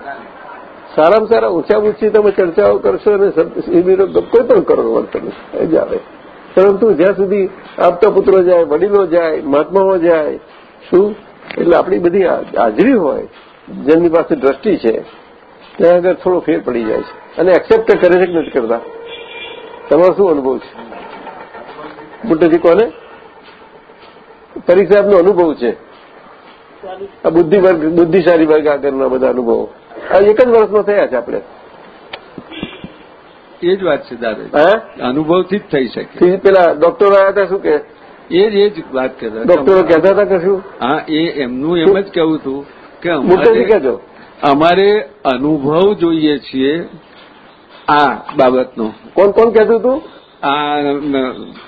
સારામાં સારા ઊંચા ઊંચી તમે ચર્ચાઓ કરશો અને શિબિરો કોઈ પણ કરો વર્તન એ જ આવે. પરંતુ જ્યાં સુધી આપતા પુત્રો જાય, વડીલો જાય, મહાત્માઓ જાય, શું? એટલે આપણી બધી હાજરી હોય, જેમની પાસે દ્રષ્ટિ છે, ત્યાં આગળ થોડો ફેર પડી જાય છે. અને એક્સેપ્ટ કરે છે કે નથી કરતા? તમારો શું અનુભવ છે? બુટ્ટજી કોને? પરીક્ષા આપનો અનુભવ છે? આ બુદ્ધિ વર્ગ, બુદ્ધિશાળી વર્ગ આગળના બધા અનુભવો. આ એક જ વર્ષમાં થયા છે આપણે. એ જ વાત છે દાદા અનુભવથી જ થઈ શકે. પેલા ડોક્ટરો આવ્યા હતા શું કે? એ જ એ જ વાત કરતા ડોક્ટરો કહેતા હતા કે શું? હા એ એમનું એમ જ કહેવું હતું કે અમારે કહેજો અમારે અનુભવ જોઈએ છીએ આ બાબતનો. કોણ કોણ કહેતું હતું? આ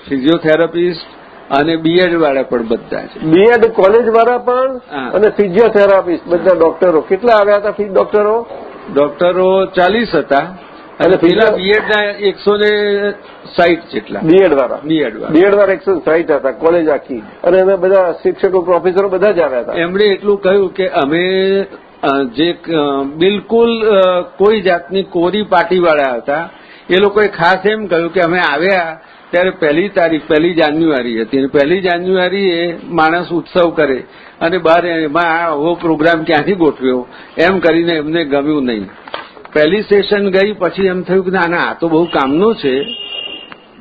ફિઝિયોથેરાપિસ્ટ અને બીએડ વાળા પણ બધા છે. બીએડ કોલેજ વાળા પણ અને ફિઝિયોથેરાપિસ્ટ બધા ડોક્ટરો કેટલા આવ્યા હતા ફી ડોક્ટરો ડોક્ટરો ચાલીસ હતા. અને પેલા બીએડના એકસો ને સાહીઠ જેટલા. બીએડ વાળા. બીએડ વાળા. બીએડ વાળા એકસો સાહીઠ હતા કોલેજ આખી. અને અમે બધા શિક્ષકો પ્રોફેસરો બધા જ આવ્યા હતા. એમણે એટલું કહ્યું કે અમે જે બિલકુલ કોઈ જાતની કોરી પાર્ટીવાળા હતા એ લોકોએ ખાસ એમ કહ્યું કે અમે આવ્યા ત્યારે પહેલી તારીખ, પહેલી જાન્યુઆરી હતી અને પહેલી જાન્યુઆરીએ માણસ ઉત્સવ કરે અને બહાર એમાં આવો પ્રોગ્રામ ક્યાંથી ગોઠવ્યો? એમ કરીને એમને ગમ્યું નહીં. પહેલી સેશન ગઈ, પછી એમ થયું કે ના ના, આ તો બહુ કામનું છે.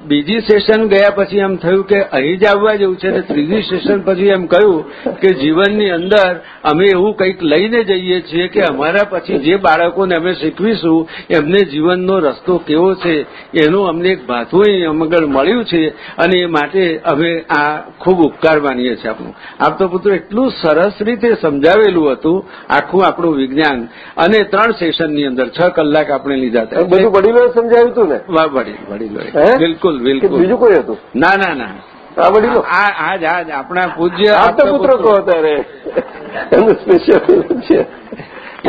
બીજી સેશન ગયા પછી એમ થયું કે અહીં જ આવવા જેવું છે અને ત્રીજી સેશન પછી એમ કહ્યું કે જીવનની અંદર અમે એવું કંઈક લઈને જઈએ છીએ કે અમારા પછી જે બાળકોને અમે શીખવીશું એમને જીવનનો રસ્તો કેવો છે એનું અમને એક ભાથું અમગળ મળ્યું છે અને એ માટે અમે આ ખૂબ ઉપકાર માનીએ છીએ આપણું. આપ તો પુત્ર એટલું સરસ રીતે સમજાવેલું હતું આખું આપણું વિજ્ઞાન. અને ત્રણ સેશનની અંદર છ કલાક આપણે લીધા હતા. બધું વડીલોએ સમજાવ્યું હતું ને? વાહ વડીલ વડીલોએ. હે? બિલકુલ બિલકુલ. બીજું કોઈ હતું? ના ના ના. આ વડીલો? આજ આજ આપણા પૂજ્ય આપતા કહો અત્યારે એમનું સ્પેશિયલ છે.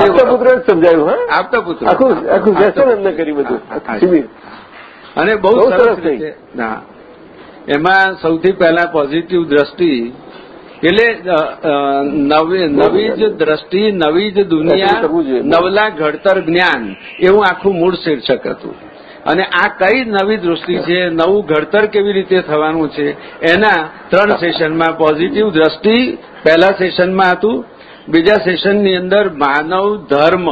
આપતા પુત્રો જ સમજાયું હા? આપતા પુત્ર. આખું આખું વ્યસન એમને કરી બધું. શિબિર અને બહુ સરસ થઈ. ના. એમાં સૌથી પહેલા પોઝિટિવ દ્રષ્ટિ એટલે નવી જ દ્રષ્ટિ નવી જ દુનિયા નવલા ઘડતર જ્ઞાન એવું આખું મૂળ શીર્ષક હતું. અને આ કઈ નવી દૃષ્ટિ છે, નવું ઘડતર કેવી રીતે થવાનું છે, એના ત્રણ સેશનમાં પોઝિટિવ દ્રષ્ટિ, પહેલા સેશનમાં હતું, બીજા સેશનની અંદર માનવ ધર્મ,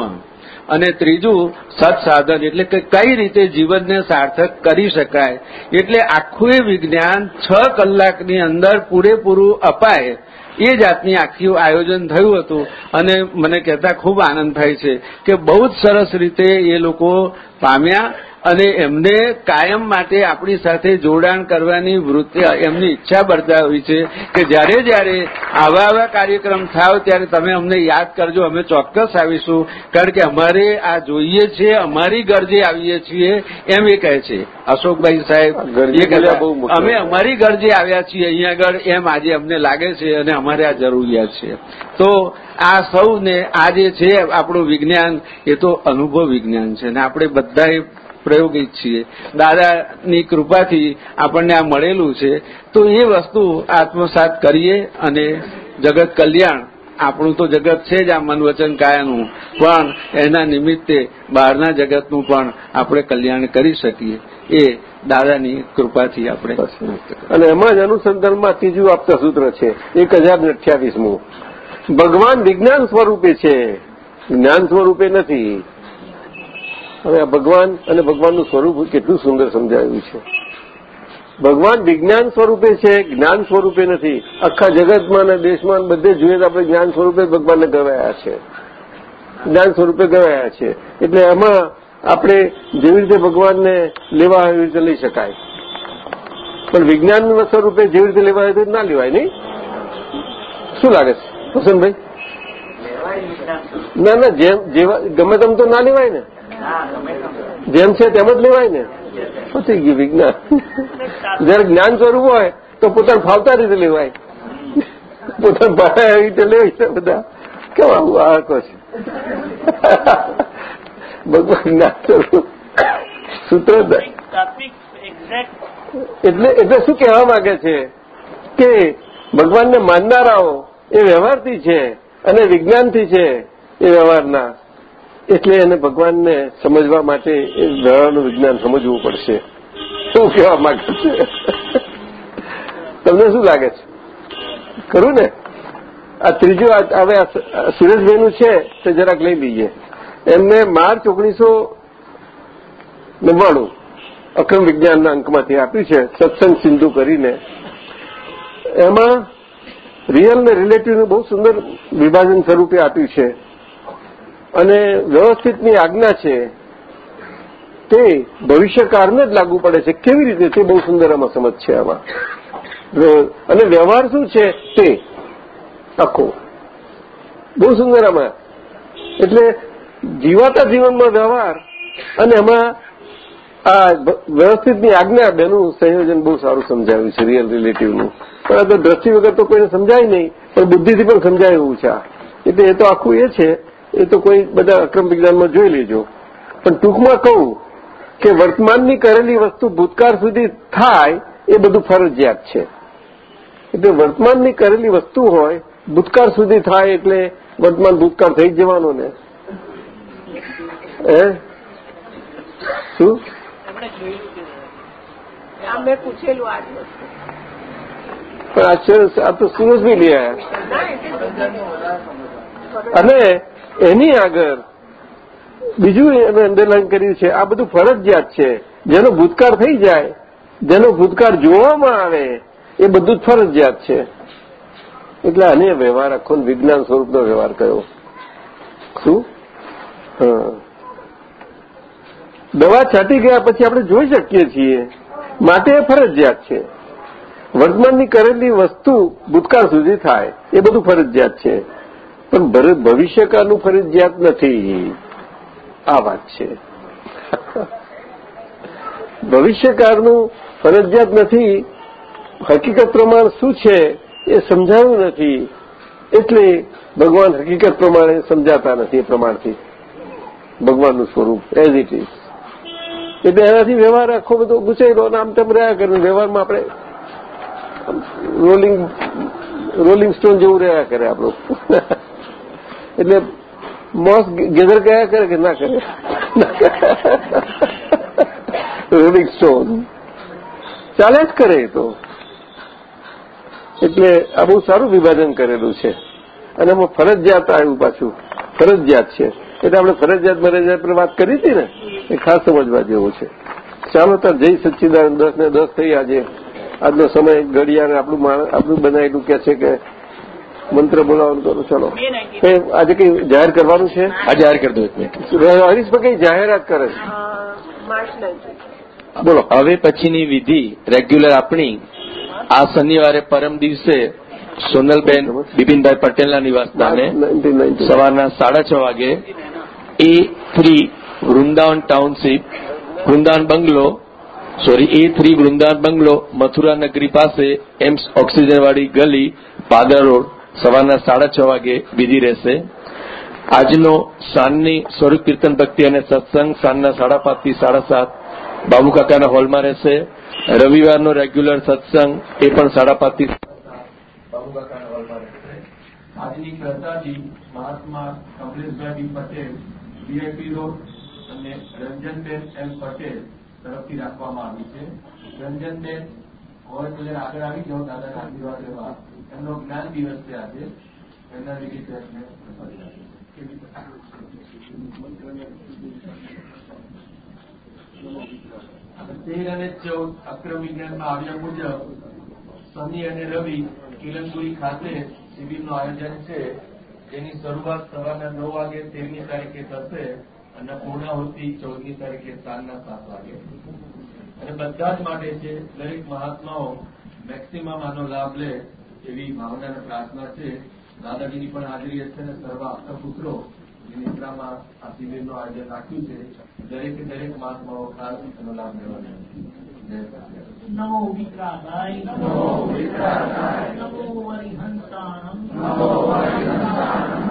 અને ત્રીજું સત્સાધન, એટલે કે કઈ રીતે જીવનને સાર્થક કરી શકાય, એટલે આખું એ વિજ્ઞાન છ કલાકની અંદર પૂરેપૂરું અપાય, એ જાતની આખી આયોજન થયું હતું, અને મને કહેતા ખૂબ આનંદ થાય છે કે બહુ જ સરસ રીતે એ લોકો પામ્યા અને એમને કાયમ માટે આપણી સાથે જોડાણ કરવાની વૃત્તિ એમની ઈચ્છા બર્તાવી છે કે જ્યારે જ્યારે આવા આવા કાર્યક્રમ થાવ ત્યારે તમે અમને યાદ કરજો અમે ચોક્કસ આવીશું. કારણ કે અમારે આ જોઈએ છે અમારી ગરજે આવીએ છીએ એમ એ કહે છે. અશોકભાઈ સાહેબ બહુ અમે અમારી ગરજે આવ્યા છીએ અહીંયા આગળ એમ આજે અમને લાગે છે અને અમારે આ જરૂરિયાત છે. તો આ સૌને આ જે છે આપણું વિજ્ઞાન એ તો અનુભવ વિજ્ઞાન છે. અને આપણે બધાએ પ્રયોગિક છીએ. દાદાની કૃપાથી આપણને આ મળેલું છે. તો એ વસ્તુ આત્મસાત કરીએ અને જગત કલ્યાણ આપણું તો જગત છે જ આ મન વચન કાયાનું. પણ એના નિમિત્તે બહારના જગતનું પણ આપણે કલ્યાણ કરી શકીએ. એ દાદાની કૃપાથી આપણે અને એમાં જ અનુસંધાનમાં ત્રીજું આપતા સૂત્ર છે, એક હજાર અઠ્યાવીસમું. ભગવાન વિજ્ઞાન સ્વરૂપે છે. જ્ઞાન સ્વરૂપે નથી. હવે આ ભગવાન અને ભગવાનનું સ્વરૂપ કેટલું સુંદર સમજાવ્યું છે. ભગવાન વિજ્ઞાન સ્વરૂપે છે જ્ઞાન સ્વરૂપે નથી. આખા જગતમાં અને દેશમાં બધે જોઈએ તો આપણે જ્ઞાન સ્વરૂપે ભગવાનને ગવાયા છે. જ્ઞાન સ્વરૂપે ગવાયા છે. એટલે એમાં આપણે જેવી રીતે ભગવાનને લેવા એવી રીતે લઈ શકાય. પણ વિજ્ઞાન સ્વરૂપે જેવી રીતે લેવા હોય તો ના લેવાય નહીં? શું લાગે છે? વસંતભાઈ? ના ના જેમ જેવા ગમે તેમ તો ના લેવાય ને. જેમ છે તેમ જ લેવાય ને? પતી ગયું વિજ્ઞાન. જયારે જ્ઞાન સ્વરૂપ હોય, તો પોતાને ફાવતા રીતે લેવાય. પોતાને ભાવે રીતે લેવાય છે બધા. કેમ આવું આળકો છે? ભગવાન જ્ઞાન સ્વરૂપ. સૂત્ર એટલે એટલે શું કહેવા માંગે છે? કે ભગવાનને માનનારાઓ એ વ્યવહારથી છે અને વિજ્ઞાનથી છે એ વ્યવહારના. એટલે એને ભગવાનને સમજવા માટે એ વ્યવહારનું વિજ્ઞાન સમજવું પડશે. શું કહેવા માંગે છે? તમને શું લાગે છે? ખરું ને? આ ત્રીજું હવે સુરેશભાઈનું છે, તે જરાક લઈ લઈએ. એમને માર્ચ ઓગણીસો નવ્વાણું અક્રમ વિજ્ઞાનના અંકમાંથી આપ્યું છે, સત્સંગ સિંધુ કરીને. એમાં રિયલ ને રિલેટીવનું બહુ સુંદર વિભાજન સ્વરૂપે આપ્યું છે. અને વ્યવસ્થિતની આજ્ઞા છે, તે ભવિષ્યકાળને જ લાગુ પડે છે. કેવી રીતે? તે બહુ સુંદર આમાં સમજ છે આમાં. અને વ્યવહાર શું છે? તે આખો બહુ સુંદર આમાં. એટલે જીવાતા જીવનમાં વ્યવહાર અને એમાં આ વ્યવસ્થિતની આજ્ઞા બેનું સંયોજન બહુ સારું સમજાવ્યું છે રિયલ રિલેટિવનું પણ આ તો દ્રષ્ટિ વગર તો કોઈને સમજાય નહીં, પણ બુદ્ધિથી પણ સમજાય એવું છે એટલે એ તો આખું એ છે એ તો કોઈ બધા અક્રમ વિજ્ઞાનમાં જોઈ લેજો. પણ ટૂંકમાં કહું કે વર્તમાનની કરેલી વસ્તુ ભૂતકાળ સુધી થાય એ બધું ફરજિયાત છે. એટલે વર્તમાનની કરેલી વસ્તુ હોય ભૂતકાળ સુધી થાય એટલે વર્તમાન ભૂતકાળ થઈ જ જવાનો ને. હે? શું? પૂછેલું પણ આ તો બી લઈ આવ્યા. અને એની આગળ બીજું એને અંડરલાઈન કર્યું છે, આ બધું ફરજિયાત છે. જેનો ભૂતકાળ થઈ જાય, જેનો ભૂતકાળ જોવામાં આવે, એ બધું જ ફરજિયાત છે. એટલે આને વ્યવહાર આખો વિજ્ઞાન સ્વરૂપનો વ્યવહાર કયો શું? દવા છાંટી ગયા પછી આપણે જોઈ શકીએ છીએ, માટે એ ફરજિયાત છે. વર્તમાનની કરેલી વસ્તુ ભૂતકાળ સુધી થાય, એ બધું ફરજિયાત છે. પણ ભવિષ્યકાનું ફરજિયાત નથી. આ વાત છે. ભવિષ્યકાળનું ફરજિયાત નથી. હકીકત પ્રમાણ શું છે એ સમજાયું નથી. એટલે ભગવાન હકીકત પ્રમાણે સમજાતા નથી એ પ્રમાણથી. ભગવાનનું સ્વરૂપ એઝ ઇટ ઇઝ એટલે એનાથી વ્યવહાર આખો બધો ગુસાઈ અને આમ તેમ રહ્યા કરે. વ્યવહારમાં આપણે રોલિંગ રોલિંગ સ્ટોન જેવું રહ્યા કરે આપણું. એટલે મોસ ગેધર ગયા કરે કે ના કરે? રોલિંગ સ્ટોન ચાલે જ કરે તો. એટલે આ બહુ સારું વિભાજન કરેલું છે. અને એમાં ફરજિયાત આવ્યું પાછું ફરજિયાત છે. એટલે આપણે ફરજિયાત મરજિયાત પર વાત કરી હતી ને, એ ખાસ સમજવા જેવું છે. ચાલો તાર જય સચ્ચિદાન દસ ને દસ થઈ આજે. આજનો સમય ઘડિયાળ આપણું આપણું બનાવેલું કે છે કે મંત્ર બોલાવવાનું કરો ચલો. આજે કઈ જાહેર કરવાનું છે? આ જાહેર કરી દો એક મિનિટ. હરીશભાઈ કઈ જાહેરાત કરે છે. બોલો. હવે પછીની વિધિ રેગ્યુલર આપણી. આ શનિવારે પરમ દિવસે સોનલબેન બિપિનભાઈ પટેલના નિવાસસ્થાને સવારના સાડા છ વાગે A three Vrindavan township Vrindavan bungalow sorry A three Vrindavan bungalow Mathura નગરી પાસે એમ્સ ઓક્સિજનવાળી ગલી પાદર રોડ. સવારના સાડા છ વાગે વિધિ રહેશે. આજનો સાંજની સ્વરૂપ કીર્તન ભક્તિ અને સત્સંગ સાંજના સાડા પાંચથી સાડા સાત બાબુકાકાના હોલમાં રહેશે. રવિવારનો રેગ્યુલર સત્સંગ એ પણ સાડા પાંચથી બાબુકાકાના હોલમાં રહેશે. આજની શ્રદ્ધાજી મહાત્મા કમલેશભાઈ પટેલ વીઆઈપી રોડ અને રંજનબેન એમ પટેલ તરફથી રાખવામાં આવી છે. રંજનબેન હોય તો આગળ આવી જાઓ, દાદાના આશીર્વાદ લેવા એમનો જ્ઞાન દિવસ છે આજે. એમના લીધે એમને તેર અને ચૌદ અક્રમ વિજ્ઞાનમાં આવ્યા મુજબ શનિ અને રવિ કિરણપુરી ખાતે શિબિરનું આયોજન છે. જેની શરૂઆત સવારના નવ વાગે, તેરમી તારીખે થશે અને પૂર્ણાહુતિ ચૌદમી તારીખે સાંજના સાત વાગે. અને બધા જ માટે છે, દરેક મહાત્માઓ મેક્સિમમ આનો લાભ લે. એવી ભાવના અને પ્રાર્થના છે દાદાજીની પણ હાજરી હશે અને સર્વ આપતા પુત્રો નિદ્રામાં આ શિબિરનું આયોજન રાખ્યું છે દરેકે દરેક મહાત્માઓ ખાસ એનો લાભ લેવાનો નમો વિતરાગાય નમો વિતરાગાય. નમો વરિહંસાણમ નમો વરિહંસાણમ.